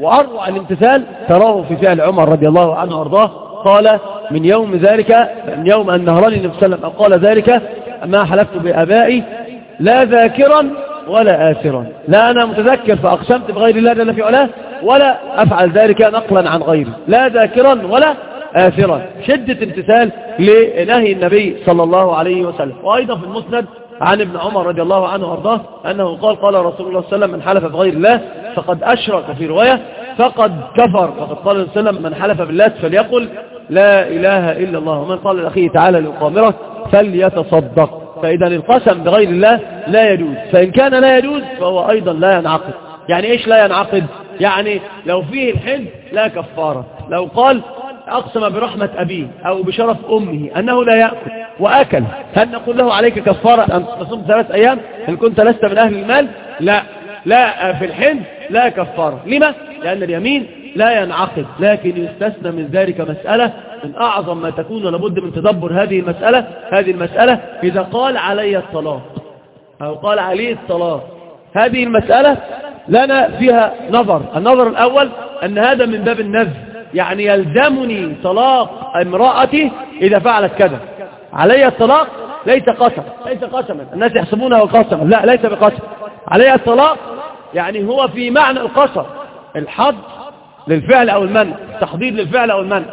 وأروع الامتثال تراه في فعل عمر رضي الله عنه وأرضاه. قال من يوم ذلك من يوم أن نهرني النبي صلى الله عليه وسلم قال ذلك ما حلفت بآبائي لا ذاكرا ولا آثرا. لا أنا متذكر فأقسمت بغير الله جل في علاه ولا أفعل ذلك نقلا عن غيري. لا ذاكرا ولا آثرا. شدة امتثال لنهي النبي صلى الله عليه وسلم. وأيضا في المسند عن ابن عمر رضي الله عنه وأرضاه أنه قال قال رسول الله صلى الله عليه وسلم من حلف بغير الله فقد أشرك في رواية فقد كفر. فقد قال صلى الله عليه وسلم من حلف بالله فليقل لا إله إلا الله. ومن قال لأخيه تعالى لأقامره فليتصدق. فإذا القسم بغير الله لا يجوز. فإن كان لا يجوز فهو أيضا لا ينعقد. يعني إيش لا ينعقد؟ يعني لو فيه الحج لا كفارة. لو قال أقسم برحمة أبيه أو بشرف أمه أنه لا يأكل وأكل هل نقول له عليك كفارة أن تصوم ثلاث أيام إن كنت لست من أهل المال؟ لا. لا في الحج لا كفارة. لما؟ لأن اليمين لا ينعقد لكن يستثنى من ذلك مسألة من أعظم ما تكون لابد من تدبر هذه المسألة. هذه المسألة إذا قال علي الطلاق أو قال عليه الطلاق هذه المسألة لنا فيها نظر. النظر الأول أن هذا من باب النذر يعني يلزمني طلاق امرأتي إذا فعلت كذا. علي الطلاق ليس قسم ليس قسما. الناس يحسبونه قسما لا ليس بقسم. علي الطلاق يعني هو في معنى القسم الحظ للفعل أو المنع التحضير للفعل أو المنع.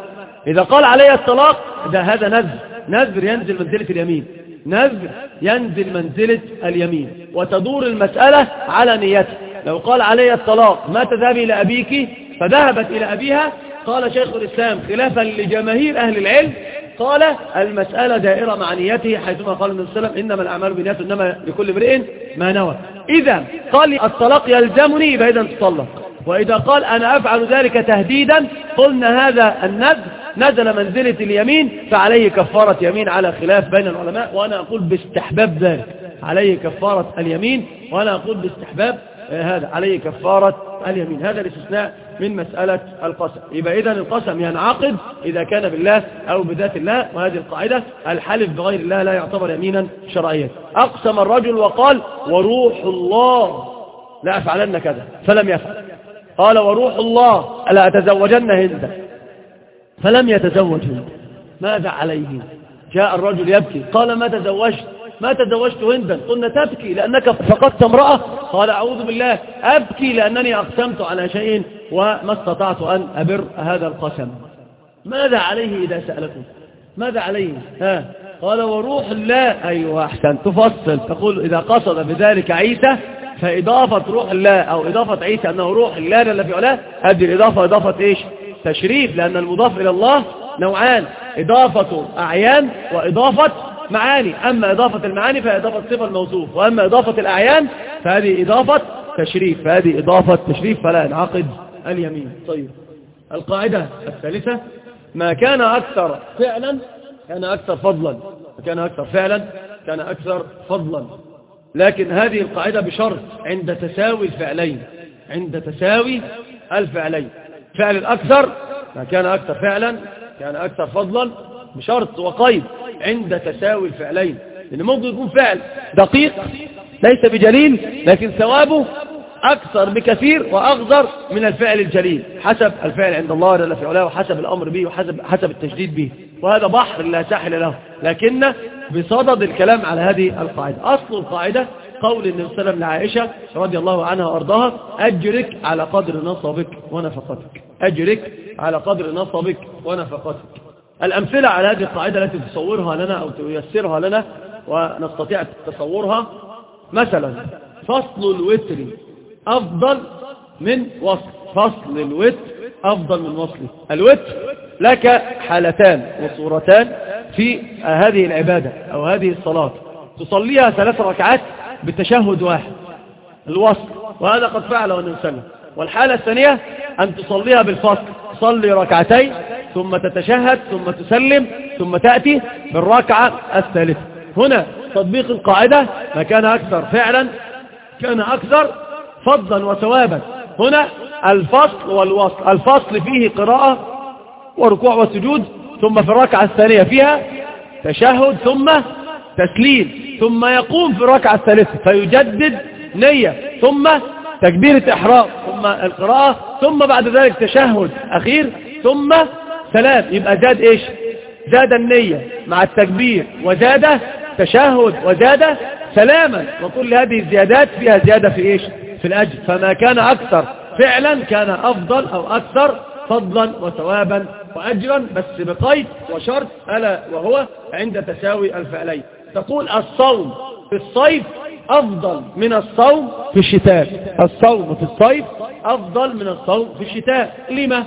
إذا قال علي الطلاق ده هذا نذر نذر ينزل منزلة اليمين. نذر ينزل منزلة اليمين. وتدور المسألة على نيته لو قال علي الطلاق ما تذهبي إلى أبيك؟ فذهبت إلى أبيها. قال شيخ الإسلام خلافا لجماهير أهل العلم قال المسألة دائرة مع نيته حيثما قال النبي صلى الله عليه وسلم إنما الأعمال بالنيات إنما لكل امرئ ما نوى. إذا قال الطلاق يلزمني يبقى إذا تطلق. وإذا قال أنا أفعل ذلك تهديدا قلنا هذا النذر نزل منزلة اليمين فعليه كفارة يمين على خلاف بين العلماء وأنا أقول باستحباب ذلك. عليه كفارة اليمين وأنا أقول باستحباب هذا. عليه كفارة اليمين. هذا الاستثناء من مسألة القسم. يبقى إذا القسم ينعقد إذا كان بالله أو بذات الله وهذه القاعدة الحلف بغير الله لا يعتبر يمينا شرعيا. أقسم الرجل وقال وروح الله لا أفعلن كذا فلم يفعل. قال وروح الله ألا أتزوجن هندا فلم يتزوج هند. ماذا عليه؟ جاء الرجل يبكي. قال ما تزوجت؟ ما تزوجت هندا. قلنا تبكي لأنك فقدت امرأة. قال أعوذ بالله أبكي لأنني أقسمت على شيء وما استطعت أن أبر هذا القسم. ماذا عليه إذا سألكم ماذا عليه؟ ها؟ قال وروح الله. أيوة أحسن تفصل. تقول إذا قصد بذلك عيسى فإضافة روح الله أو إضافة عيسى أنه روح الله جل في علاه هذه الإضافة إضافة إيش؟ تشريف لأن المضاف إلى الله نوعان إضافة أعيان وإضافة معاني أما إضافة المعاني فهي إضافة صفة الموصوف وأما إضافة الأعيان فهذه إضافة تشريف فهذه إضافة تشريف فلا ينعقد اليمين. طيب القاعدة الثالثة ما كان أكثر فعلا كان أكثر فضلا ما كان أكثر فعلا كان أكثر فضلا. لكن هذه القاعدة بشرط عند تساوي الفعلين عند تساوي الفعلين. فعل الأكثر ما كان أكثر فعلا كان أكثر فضلا بشرط وقيد عند تساوي الفعلين. لأن ممكن يكون فعل دقيق ليس بجليل لكن ثوابه أكثر بكثير وأغزر من الفعل الجليل حسب الفعل عند الله جل في علاه وحسب الأمر به وحسب حسب التشديد به. وهذا بحر لا ساحل له لكن بصدد الكلام على هذه القاعدة. أصل القاعدة قول النبي صلى الله عليه وسلم لعائشة رضي الله عنها وأرضاها أجرك على قدر نصبك ونفقتك. أجرك على قدر نصبك ونفقتك. الأمثلة على هذه القاعدة التي تصورها لنا أو تيسرها لنا ونستطيع تصورها مثلا فصل الوتر أفضل من وصل فصل الوتر أفضل من وصله الوتر لك حالتان وصورتان في هذه العبادة أو هذه الصلاة. تصليها ثلاث ركعات بتشهد واحد الوصل وهذا قد فعله النبي والحالة الثانية أن تصليها بالفصل. تصلي ركعتين ثم تتشهد ثم تسلم ثم تأتي بالركعة الثالثة. هنا تطبيق القاعدة ما كان أكثر فعلا كان أكثر فضلا وثوابا. هنا الفصل والوصل. الفصل فيه قراءة وركوع وسجود ثم في الركعة الثانية فيها تشهد ثم تسليم ثم يقوم في الركعة الثالثة فيجدد نية ثم تكبيرة إحرام ثم القراءة ثم بعد ذلك تشهد أخير ثم سلام. يبقى زاد إيش؟ زاد النية مع التكبير وزاد تشهد وزاد سلاما. وكل هذه الزيادات فيها زيادة في إيش؟ في الأجر. فما كان أكثر فعلا كان أفضل أو أكثر فضلا وثوابا وأجرا بس بقيد وشرط ألا وهو عند تساوي الفعلين تقول الصوم في الصيف أفضل من الصوم في الشتاء. الصوم في الصيف أفضل من الصوم في الشتاء. لما؟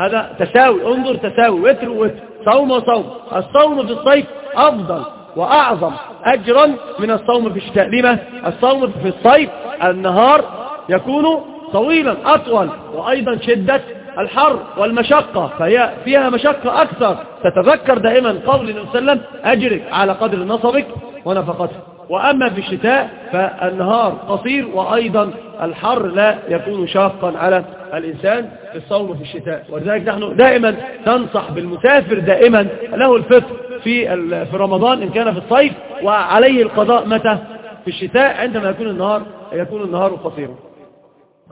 هذا تساوي انظر تساوي وتر وتر صوم وصوم. الصوم في الصيف أفضل. وأعظم أجرا من الصوم في الشتاء. لما؟ الصوم في الصيف. النهار يكون طويلا أطول وأيضا شدة الحر والمشقة. فهي فيها مشقة أكثر. تتذكر دائما قول النبي صلى الله عليه وسلم أجرك على قدر نصبك ونفقتك. وأما في الشتاء فالنهار قصير وأيضا الحر لا يكون شاقا على الإنسان في الصوم في الشتاء. ولذلك نحن دائما ننصح بالمسافر دائما له الفطر. في في رمضان إن كان في الصيف وعليه القضاء متى؟ في الشتاء عندما يكون النهار يكون النهار قصيرا.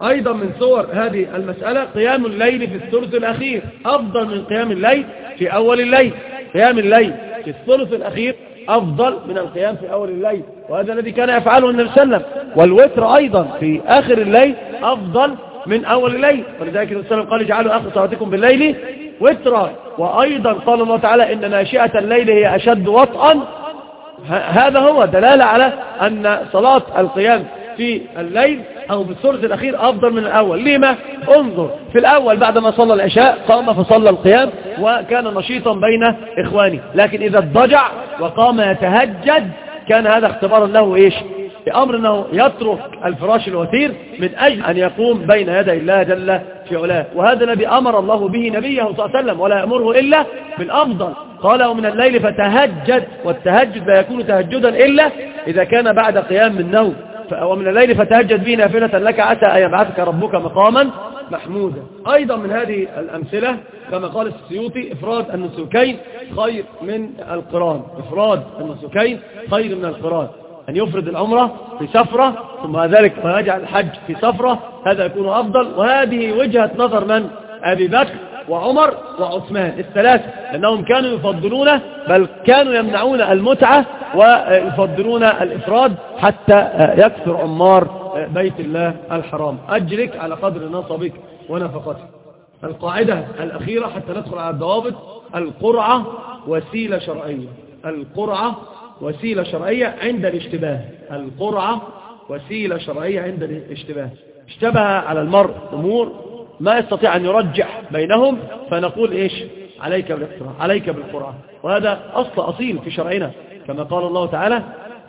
أيضا من صور هذه المسألة قيام الليل في الثلث الأخير. أفضل من قيام الليل في أول الليل. قيام الليل في الثلث الأخير أفضل من القيام في أول الليل. وهذا الذي كان يفعله النبي صلى الله عليه وسلم. والوتر أيضا في آخر الليل أفضل من أول الليل. ولذلك النبي صلى الله عليه وسلم قال اجعلوا آخر صلاتكم بالليل وترا وأيضا قال الله تعالى إن ناشئة الليل هي أشد وطئا. هذا هو دلالة على أن صلاة القيام في الليل أو في الثلث الأخير أفضل من الأول. لما؟ انظر في الأول بعدما صلى العشاء قام فصلى القيام وكان نشيطا بين إخوانه لكن إذا اضطجع وقام يتهجد كان هذا اختبارا له إيش؟ بأمر أنه يترك الفراش الوثير من أجل أن يقوم بين يدي الله جل في علاه. وهذا الذي أمر الله به نبيه صلى الله عليه وسلم ولا يأمره إلا بالأفضل. قال ومن الليل فتهجد والتهجد لا يكون تهجدا إلا إذا كان بعد قيام من نوم ومن الليل فتهجد به نافلة لك عسى أن يبعثك ربك مقاما محمودا. أيضا من هذه الأمثلة كما قال السيوطي إفراد النسوكين خير من القران. إفراد النسوكين خير من القران. أن يفرد العمرة في سفرة ثم ذلك ويجعل الحج في سفرة. هذا يكون أفضل. وهذه وجهة نظر من؟ أبي بكر وعمر وعثمان. الثلاثة لأنهم كانوا يفضلون بل كانوا يمنعون المتعة ويفضلون الإفراد حتى يكثر عمار بيت الله الحرام. أجرك على قدر نصبك ونفقتك. القاعدة الأخيرة حتى ندخل على الضوابط. القرعة وسيلة شرعية. القرعة وسيلة شرعية عند الاشتباه. القرعة وسيلة شرعية عند الاشتباه. اشتبه على المرء أمور ما يستطيع أن يرجح بينهم فنقول إيش؟ عليك بالاقتراع عليك بالقرعة. وهذا أصل أصيل في شرعنا. كما قال الله تعالى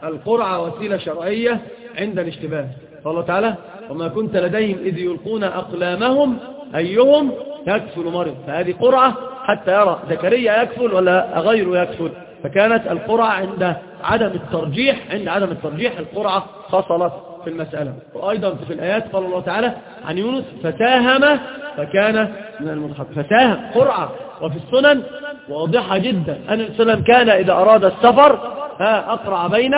القرعة وسيلة شرعية عند الاشتباه. قال الله تعالى وما كنت لديهم إذ يلقون أقلامهم أيهم يكفل مرض. فهذه قرعة حتى يرى زكريا يكفل ولا غيره يكفل. فكانت القرعة عند عدم الترجيح عند عدم الترجيح القرعة فصلت في المسألة. وأيضا في الآيات قال الله تعالى عن يونس فساهم فكان من المضحك فساهم قرعة. وفي السنن واضحة جدا. أن السلام كان إذا أراد السفر أقرع بين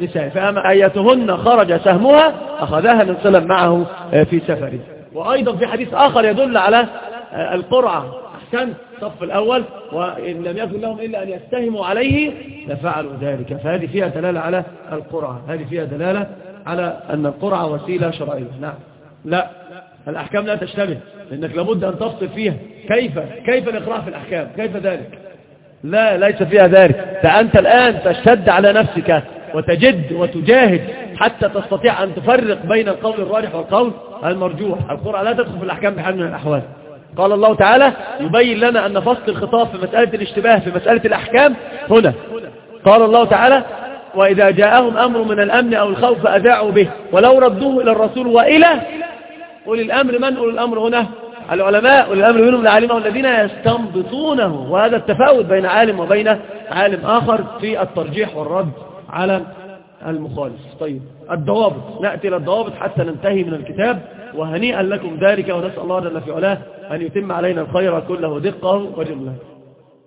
نساء فأما أيتهن خرج سهمها أخذها صلى معه في سفره. وأيضا في حديث آخر يدل على القرعة. أحسن الصف الأول وإن لم يكن لهم إلا أن يستهموا عليه لفعلوا ذلك. فهذه فيها دلالة على القرعة. هذه فيها دلالة على أن القرعة وسيلة شرعية. نعم. لا. الأحكام لا تشتبه. لأنك لابد أن تفصل فيها. كيف؟ كيف الإقراء في الأحكام؟ كيف ذلك؟ لا ليس فيها ذلك. فأنت الآن تشتد على نفسك وتجد وتجاهد حتى تستطيع أن تفرق بين القول الراجح والقول المرجوح. القرآن لا تدخل في الأحكام بحال من الأحوال. قال الله تعالى يبين لنا أن فصل الخطاب في مسألة الاشتباه في مسألة الأحكام هنا. قال الله تعالى وإذا جاءهم أمر من الأمن أو الخوف أذاعوا به. ولو ردوه إلى الرسول وإلى أولي الأمر من أولي الأمر هنا؟ العلماء. أولي الأمر منهم العالمة الذين يستنبطونه. وهذا التفاوت بين عالم وبين عالم آخر في الترجيح والرد على المخالف. طيب الضوابط. نأتي إلى الضوابط حتى ننتهي من الكتاب. وهنيئا لكم ذلك ونسأل الله جل في علاه أن يتم علينا الخير كله دقة وجملة.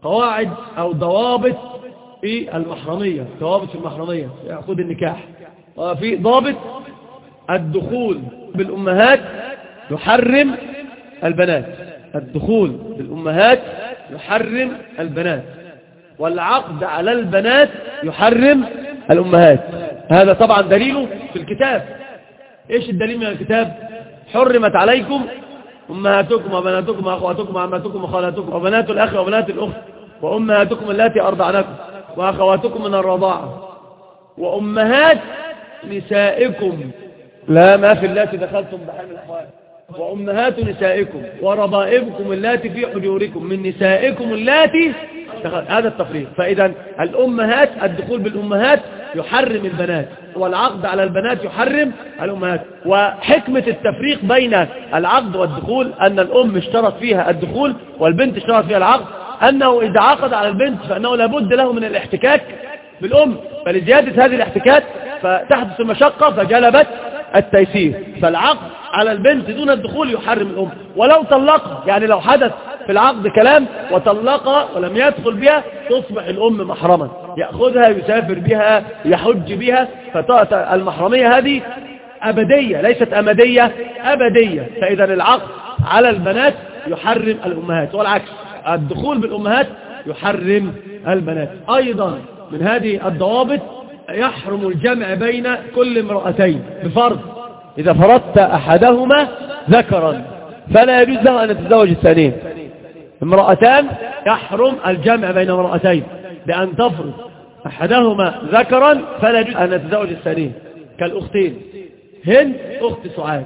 قواعد أو ضوابط في المحرمية ضوابط في المحرمية يأخذ النكاح. وفي ضابط الدخول بالأمهات يحرم البنات. الدخول بالأمهات يحرم البنات. والعقد على البنات يحرم الأمهات. هذا طبعا دليله في الكتاب. إيش الدليل من الكتاب؟ حرمت عليكم أمهاتكم وبناتكم وأخواتكم وعماتكم وخالاتكم وبنات الأخ وبنات الأخت وأمهاتكم التي أرضعنكم وأخواتكم من الرضاعة وأمهات نسائكم لا ما في التي دخلتم بحال الأحوال وأمهات نسائكم وربائبكم التي في حجوركم من نسائكم التي هذا التفريق. فإذا الأمهات الدخول بالأمهات يحرم البنات. والعقد على البنات يحرم؟ الأمهات وحكمة التفريق بين العقد والدخول أن الأم اشترط فيها الدخول والبنت اشترط فيها العقد أنه إذا عقد على البنت فأنه لابد له من الاحتكاك بالأم. فلزيادة هذه الاحتكاك فتحدث المشقة فجلبت التيسير. فالعقد على البنت دون الدخول يحرم الأم. ولو طلقها يعني لو حدث في العقد كلام وطلقها ولم يدخل بها تصبح الأم محرما. يأخذها يسافر بها يحج بها. فالمحرمية هذه أبدية ليست أمدية أبدية. فإذا العقد على البنات يحرم الأمهات والعكس. الدخول بالأمهات يحرم البنات. أيضا من هذه الضوابط يحرم الجمع بين كل امرأتين بفرض إذا فرضت أحدهما ذكرا. فلا يجوز له أن يتزوج الثانيين امرأتان يحرم الجمع بين امرأتين. بأن تفرض أحدهما ذكرا فلا يجوز أن يتزوج الثانيين كالأختين. هند أخت سعاد.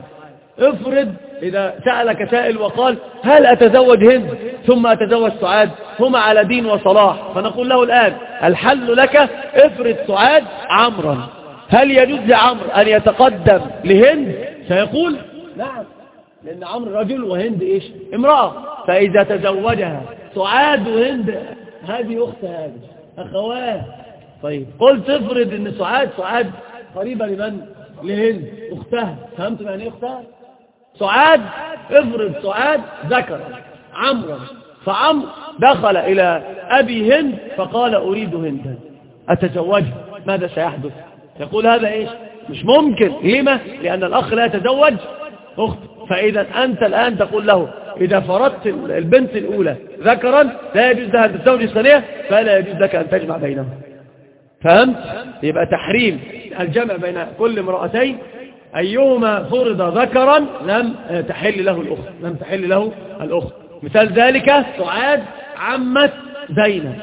افرض إذا سألك سائل وقال هل أتزوج هند ثم أتزوج سعاد؟ هما على دين وصلاح. فنقول له الآن الحل لك افرض سعاد عمرا. هل يجوز لعمر أن يتقدم لهند؟ سيقول نعم. لأن عمرو رجل وهند إيش؟ امرأة. فإذا تزوجها سعاد وهند هذه أخت هذه. أخوات طيب قلت افرض أن سعاد سعاد قريبة لمن؟ لهند أختها. فهمتم يعني أختها؟ سعاد افرض سعاد ذكر. عمرا فعمر دخل إلى أبي هند فقال أريد هندا. أتزوجها ماذا سيحدث؟ يقول هذا إيش؟ مش ممكن. لما؟ لأن الأخ لا يتزوج. أخت. فإذا أنت الآن تقول له إذا فرضت البنت الأولى ذكرا لا يجوز لها أن تتزوج الثانية فلا يجوز لك أن تجمع بينهم. فهمت؟ يبقى تحريم الجمع بين كل امرأتين. أيهما فرض ذكرا لم تحل له الأخت لم تحل له الأخت. مثال ذلك سعاد عمت زينب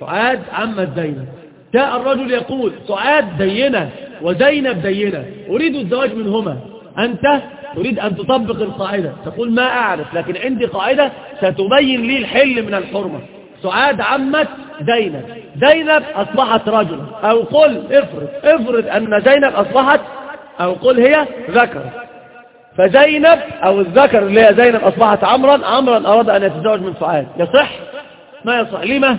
سعاد عمت زينب جاء الرجل يقول سعاد دينة وزينب دينة أريد الزواج منهما. أنت تريد أن تطبق القاعدة. تقول ما أعرف لكن عندي قاعدة ستبين لي الحل من الحرمة. سعاد عمت زينب. زينب أصبحت رجلا. أو قل افرض. افرض أن زينب أصبحت أو قل هي ذكر. فزينب أو الذكر اللي هي زينب أصبحت عمرا عمرا أراد أن يتزوج من سعاد. يصح؟ ما يصح. لما؟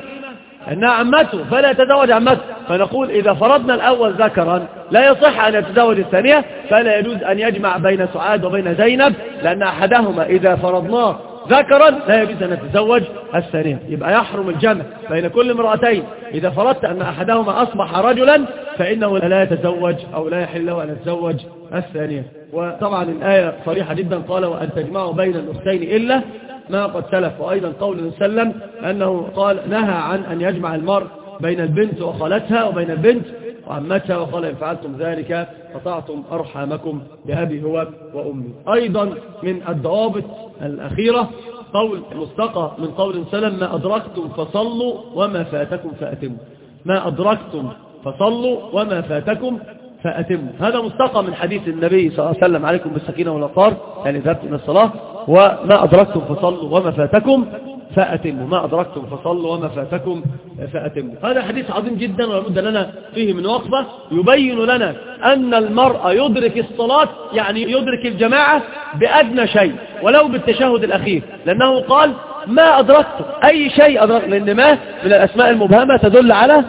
أنها عمته فلا يتزوج عمته. فنقول إذا فرضنا الأول ذكرا لا يصح أن يتزوج الثانية فلا يجوز أن يجمع بين سعاد وبين زينب لأن أحدهما إذا فرضناه ذكرا لا يجوز أن يتزوج الثانية. يبقى يحرم الجمع بين كل امرأتين. إذا فرضت أن أحدهما أصبح رجلا فإنه لا يتزوج أو لا يحل له أن يتزوج الثانية. وطبعا الآية صريحة جدا قال وأن تجمعوا بين الأختين إلا ما قد سلف. وأيضا قول سلم أنه قال نهى عن أن يجمع المرء بين البنت وخالتها وبين البنت وعمتها وقال إن فعلتم ذلك قطعتم أرحامكم بأبي هو وأمي. أيضا من الضوابط الأخيرة قول مستقى من قول سلم ما أدركتم فصلوا وما فاتكم فأتموا. ما أدركتم فصلوا وما فاتكم فأتموا هذا مستقى من حديث النبي صلى الله عليه وسلم عليكم بالسكينة والأطار يعني ذهبت من الصلاة وما أدركتم فصلوا وما فاتكم فأتموا. ما أدركتم فصلوا وما فاتكم فأتموا. هذا حديث عظيم جدا ولابد لنا فيه من وقفة. يبين لنا أن المرأة يدرك الصلاة يعني يدرك الجماعة بأدنى شيء ولو بالتشهد الأخير. لأنه قال ما أدركتم. أي شيء أدركت لأن ما؟ من الأسماء المبهمة تدل على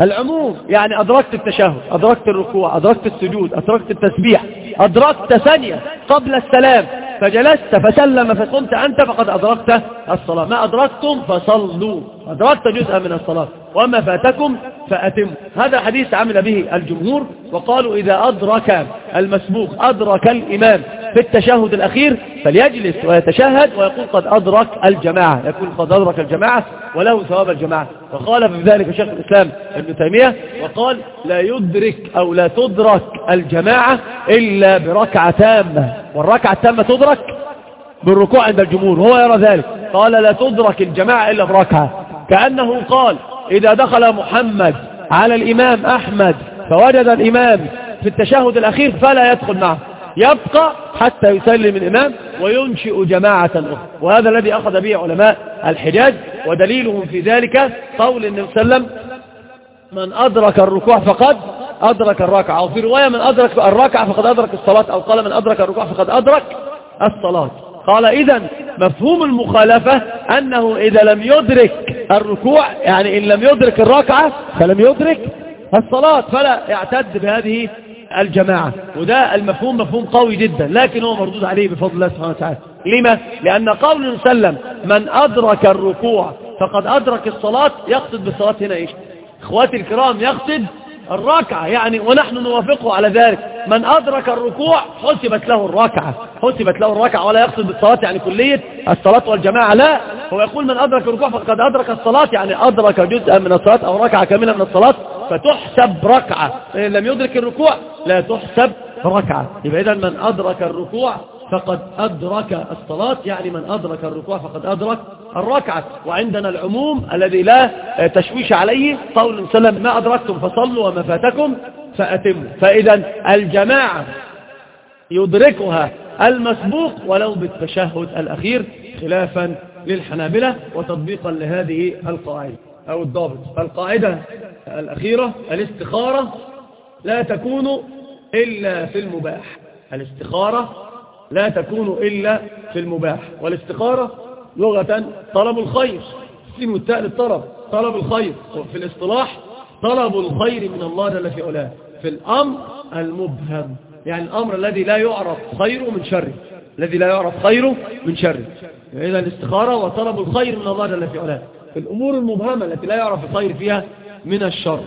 العموم يعني أدركت التشهد أدركت الركوع أدركت السجود أدركت التسبيح أدركت ثانية قبل السلام فجلست فسلم فقمت أنت فقد أدركت الصلاة. ما أدركتم فصلوا. أدركت جزءا من الصلاة. وما فاتكم فأتم هذا حديث عمل به الجمهور وقالوا إذا أدرك المسبوق أدرك الإمام في التشهد الأخير فليجلس ويتشهد ويقول قد أدرك الجماعة يقول قد أدرك الجماعة وله ثواب الجماعة. وقال في ذلك شيخ الإسلام ابن تيمية وقال لا يدرك أو لا تدرك الجماعة إلا بركعة تامة والركعة التامة تدرك بالركوع عند الجمهور هو يرى ذلك. قال لا تدرك الجماعة إلا بركعة. كأنه قال إذا دخل محمد على الإمام أحمد فوجد الإمام في التشهد الأخير فلا يدخل معه. يبقى حتى يسلم الإمام وينشئ جماعة أخرى. وهذا الذي أخذ به علماء الحجاج ودليلهم في ذلك قول النبي صلى الله عليه وسلم من أدرك الركوع فقد أدرك الركعة. وفي رواية من أدرك الركعة فقد أدرك الصلاة. أو قال من أدرك الركوع فقد أدرك الصلاة. قال إذا مفهوم المخالفة أنه إذا لم يدرك الركوع يعني إن لم يدرك الركعة فلم يدرك الصلاة. فلا يعتد بهذه الجماعة. وده المفهوم مفهوم قوي جدا لكن هو مردود عليه بفضل الله سبحانه وتعالى. لما؟ لأن قول سلم من أدرك الركوع فقد أدرك الصلاة يقصد بالصلاة هنا إيش؟ إخواتي الكرام يقصد الركعة يعني ونحن نوافقه على ذلك. من أدرك الركوع حسبت له الركعة حسبت له الركعة ولا يقصد بالصلاة يعني كلية الصلاة والجماعة لا. هو يقول من أدرك الركوع فقد أدرك الصلاة يعني أدرك جزءا من الصلاة أو ركعة كاملة من الصلاة فتحسب ركعة. فإن لم يدرك الركوع لا تحسب ركعة. يبقى إذا من أدرك الركوع فقد أدرك الصلاة يعني من أدرك الركوع فقد أدرك الركعة. وعندنا العموم الذي لا تشويش عليه قول سلم ما أدركتم فصلوا وما فاتكم فأتموا. فإذا الجماعة يدركها المسبوق ولو بالتشهد الأخير خلافا للحنابلة وتطبيقا لهذه القاعدة أو الضابط. القاعدة الأخيرة الاستخارة لا تكون إلا في المباح. الاستخارة لا تكون إلا في المباح. والاستخارة لغة طلب الخير. سين والتاء للطلب طلب الخير. وفي الاصطلاح طلب الخير من الله جل في علاه. في الأمر المبهم. يعني الأمر الذي لا يعرف خيره من شره. الذي لا يعرف خيره من شره. إذا الاستخارة وطلب الخير من الله جل في علاه. في الأمور المبهمة التي لا يعرف الخير فيها من الشر.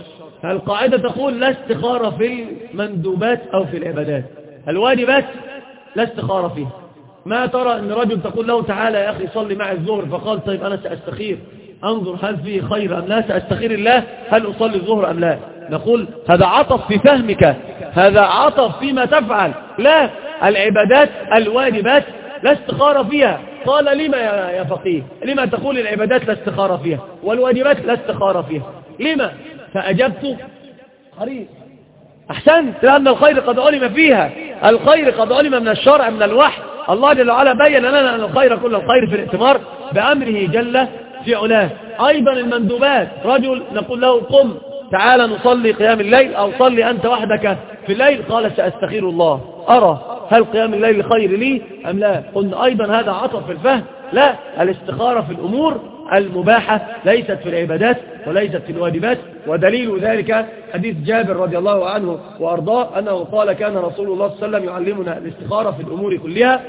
القاعدة تقول لا استخارة في المندوبات أو في العبادات. الواجبات لا استخارة فيه. ما ترى إن رجل تقول له تعالى يا أخي صلي معي الظهر فقال طيب أنا سأستخير. أنظر هل فيه خير أم لا سأستخير الله؟ هل أصلي الظهر أم لا؟ نقول هذا عطف في فهمك. هذا عطف فيما تفعل. لا العبادات الواجبات لا استخارة فيها. قال لما يا فقيه؟ لما تقول العبادات لا استخارة فيها؟ والواجبات لا استخارة فيها. لما؟ فأجبت قريب. أحسنت لأن الخير قد علم فيها. الخير قد علم من الشرع من الوحي. الله جل وعلا بين لنا أن الخير كل الخير في الائتمار بأمره جل في علاه أيضا المندوبات. رجل نقول له قم تعال نصلي قيام الليل أو صلي أنت وحدك في الليل. قال سأستخير الله. أرى هل قيام الليل خير لي أم لا؟ قلنا أيضا هذا عطف في الفهم. لا الاستخارة في الأمور المباحة ليست في العبادات وليست في الواجبات ودليل ذلك حديث جابر رضي الله عنه وأرضاه أنه قال كان رسول الله صلى الله عليه وسلم يعلمنا الاستخارة في الأمور كلها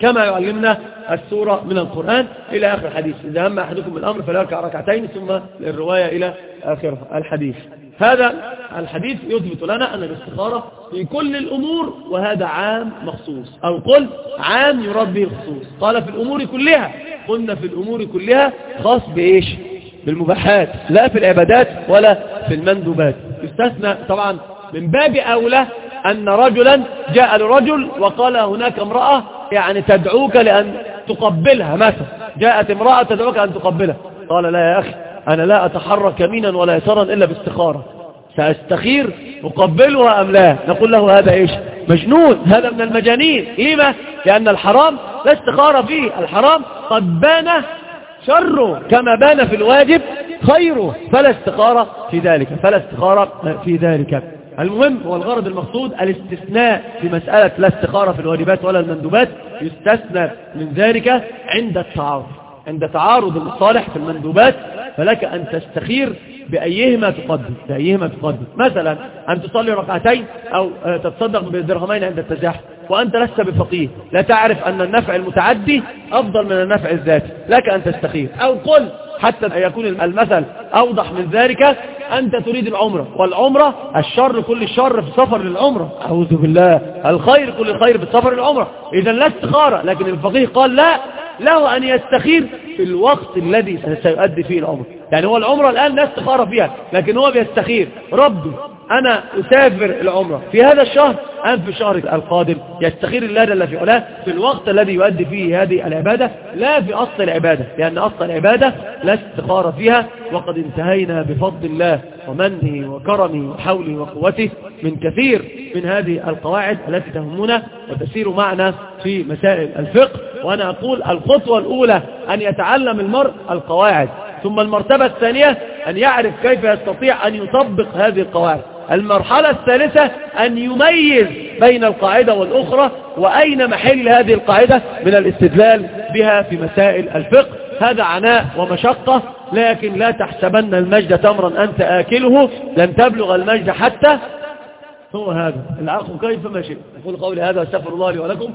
كما يعلمنا السورة من القرآن إلى آخر الحديث. إذا هم أحدكم الأمر فليركع ركعتين ثم للرواية إلى آخر الحديث. هذا الحديث يثبت لنا أن الاستخارة في كل الأمور وهذا عام مخصوص. أو قل عام يراد به الخصوص. قال في الأمور كلها قلنا في الأمور كلها خاص بإيش؟ بالمباحات. لا في العبادات ولا في المندوبات. يستثنى طبعا من باب أولى أن رجلا جاء لرجل وقال هناك امرأة يعني تدعوك لأن تقبلها مثلا. جاءت امرأة تدعوك أن تقبلها. قال لا يا أخي أنا لا أتحرك يمينا ولا يسارا إلا باستخارة. سأستخير أقبلها أم لا؟ نقول له هذا إيش؟ مجنون. هذا من المجانين. لما؟ لأن الحرام لا استخارة فيه. الحرام قد بان شره. كما بان في الواجب خيره. فلا استخارة في ذلك. فلا استخارة في ذلك. المهم هو الغرض المقصود الاستثناء في مسألة لا استخارة في الواجبات ولا المندوبات. يستثنى من ذلك عند التعارض. عند تعارض المصالح في المندوبات فلك أن تستخير بأيهما تقدم بأيهما تقدم. مثلا أن تصلي ركعتين أو تتصدق بدرهمين عند التزاحم وأنت لست بفقيه. لا تعرف أن النفع المتعدي أفضل من النفع الذاتي. لك أن تستخير. أو قل حتى يكون المثل أوضح من ذلك أنت تريد العمرة والعمرة الشر كل الشر في سفر للعمرة. أعوذ بالله. الخير كل الخير في سفر للعمرة إذا لا استخارة. لكن الفقيه قال لا له أن يستخير في الوقت الذي سيؤدي فيه العمرة يعني هو العمرة الآن لا استخارة فيها لكن هو بيستخير. ربي أنا أسافر العمرة. في هذا الشهر أم في الشهر القادم يستخير الله جل في علاه في الوقت الذي يؤدي فيه هذه العبادة لا في أصل العبادة لأن أصل العبادة لا استخارة فيها. وقد انتهينا بفضل الله ومنه وكرمه وحوله وقوته من كثير من هذه القواعد التي تهمنا وتسير معنا في مسائل الفقه. وأنا أقول الخطوة الأولى أن يتعلم المرء القواعد. ثم المرتبة الثانية أن يعرف كيف يستطيع أن يطبق هذه القواعد. المرحلة الثالثة أن يميز بين القاعدة والأخرى وأين محل هذه القاعدة من الاستدلال بها في مسائل الفقه. هذا عناء ومشقة لكن لا تحسبن المجد تمرا. أنت آكله لن تبلغ المجد حتى. هو هذا. العقل كيف ما شئ أقول قولي هذا واستغفر الله لي ولكم.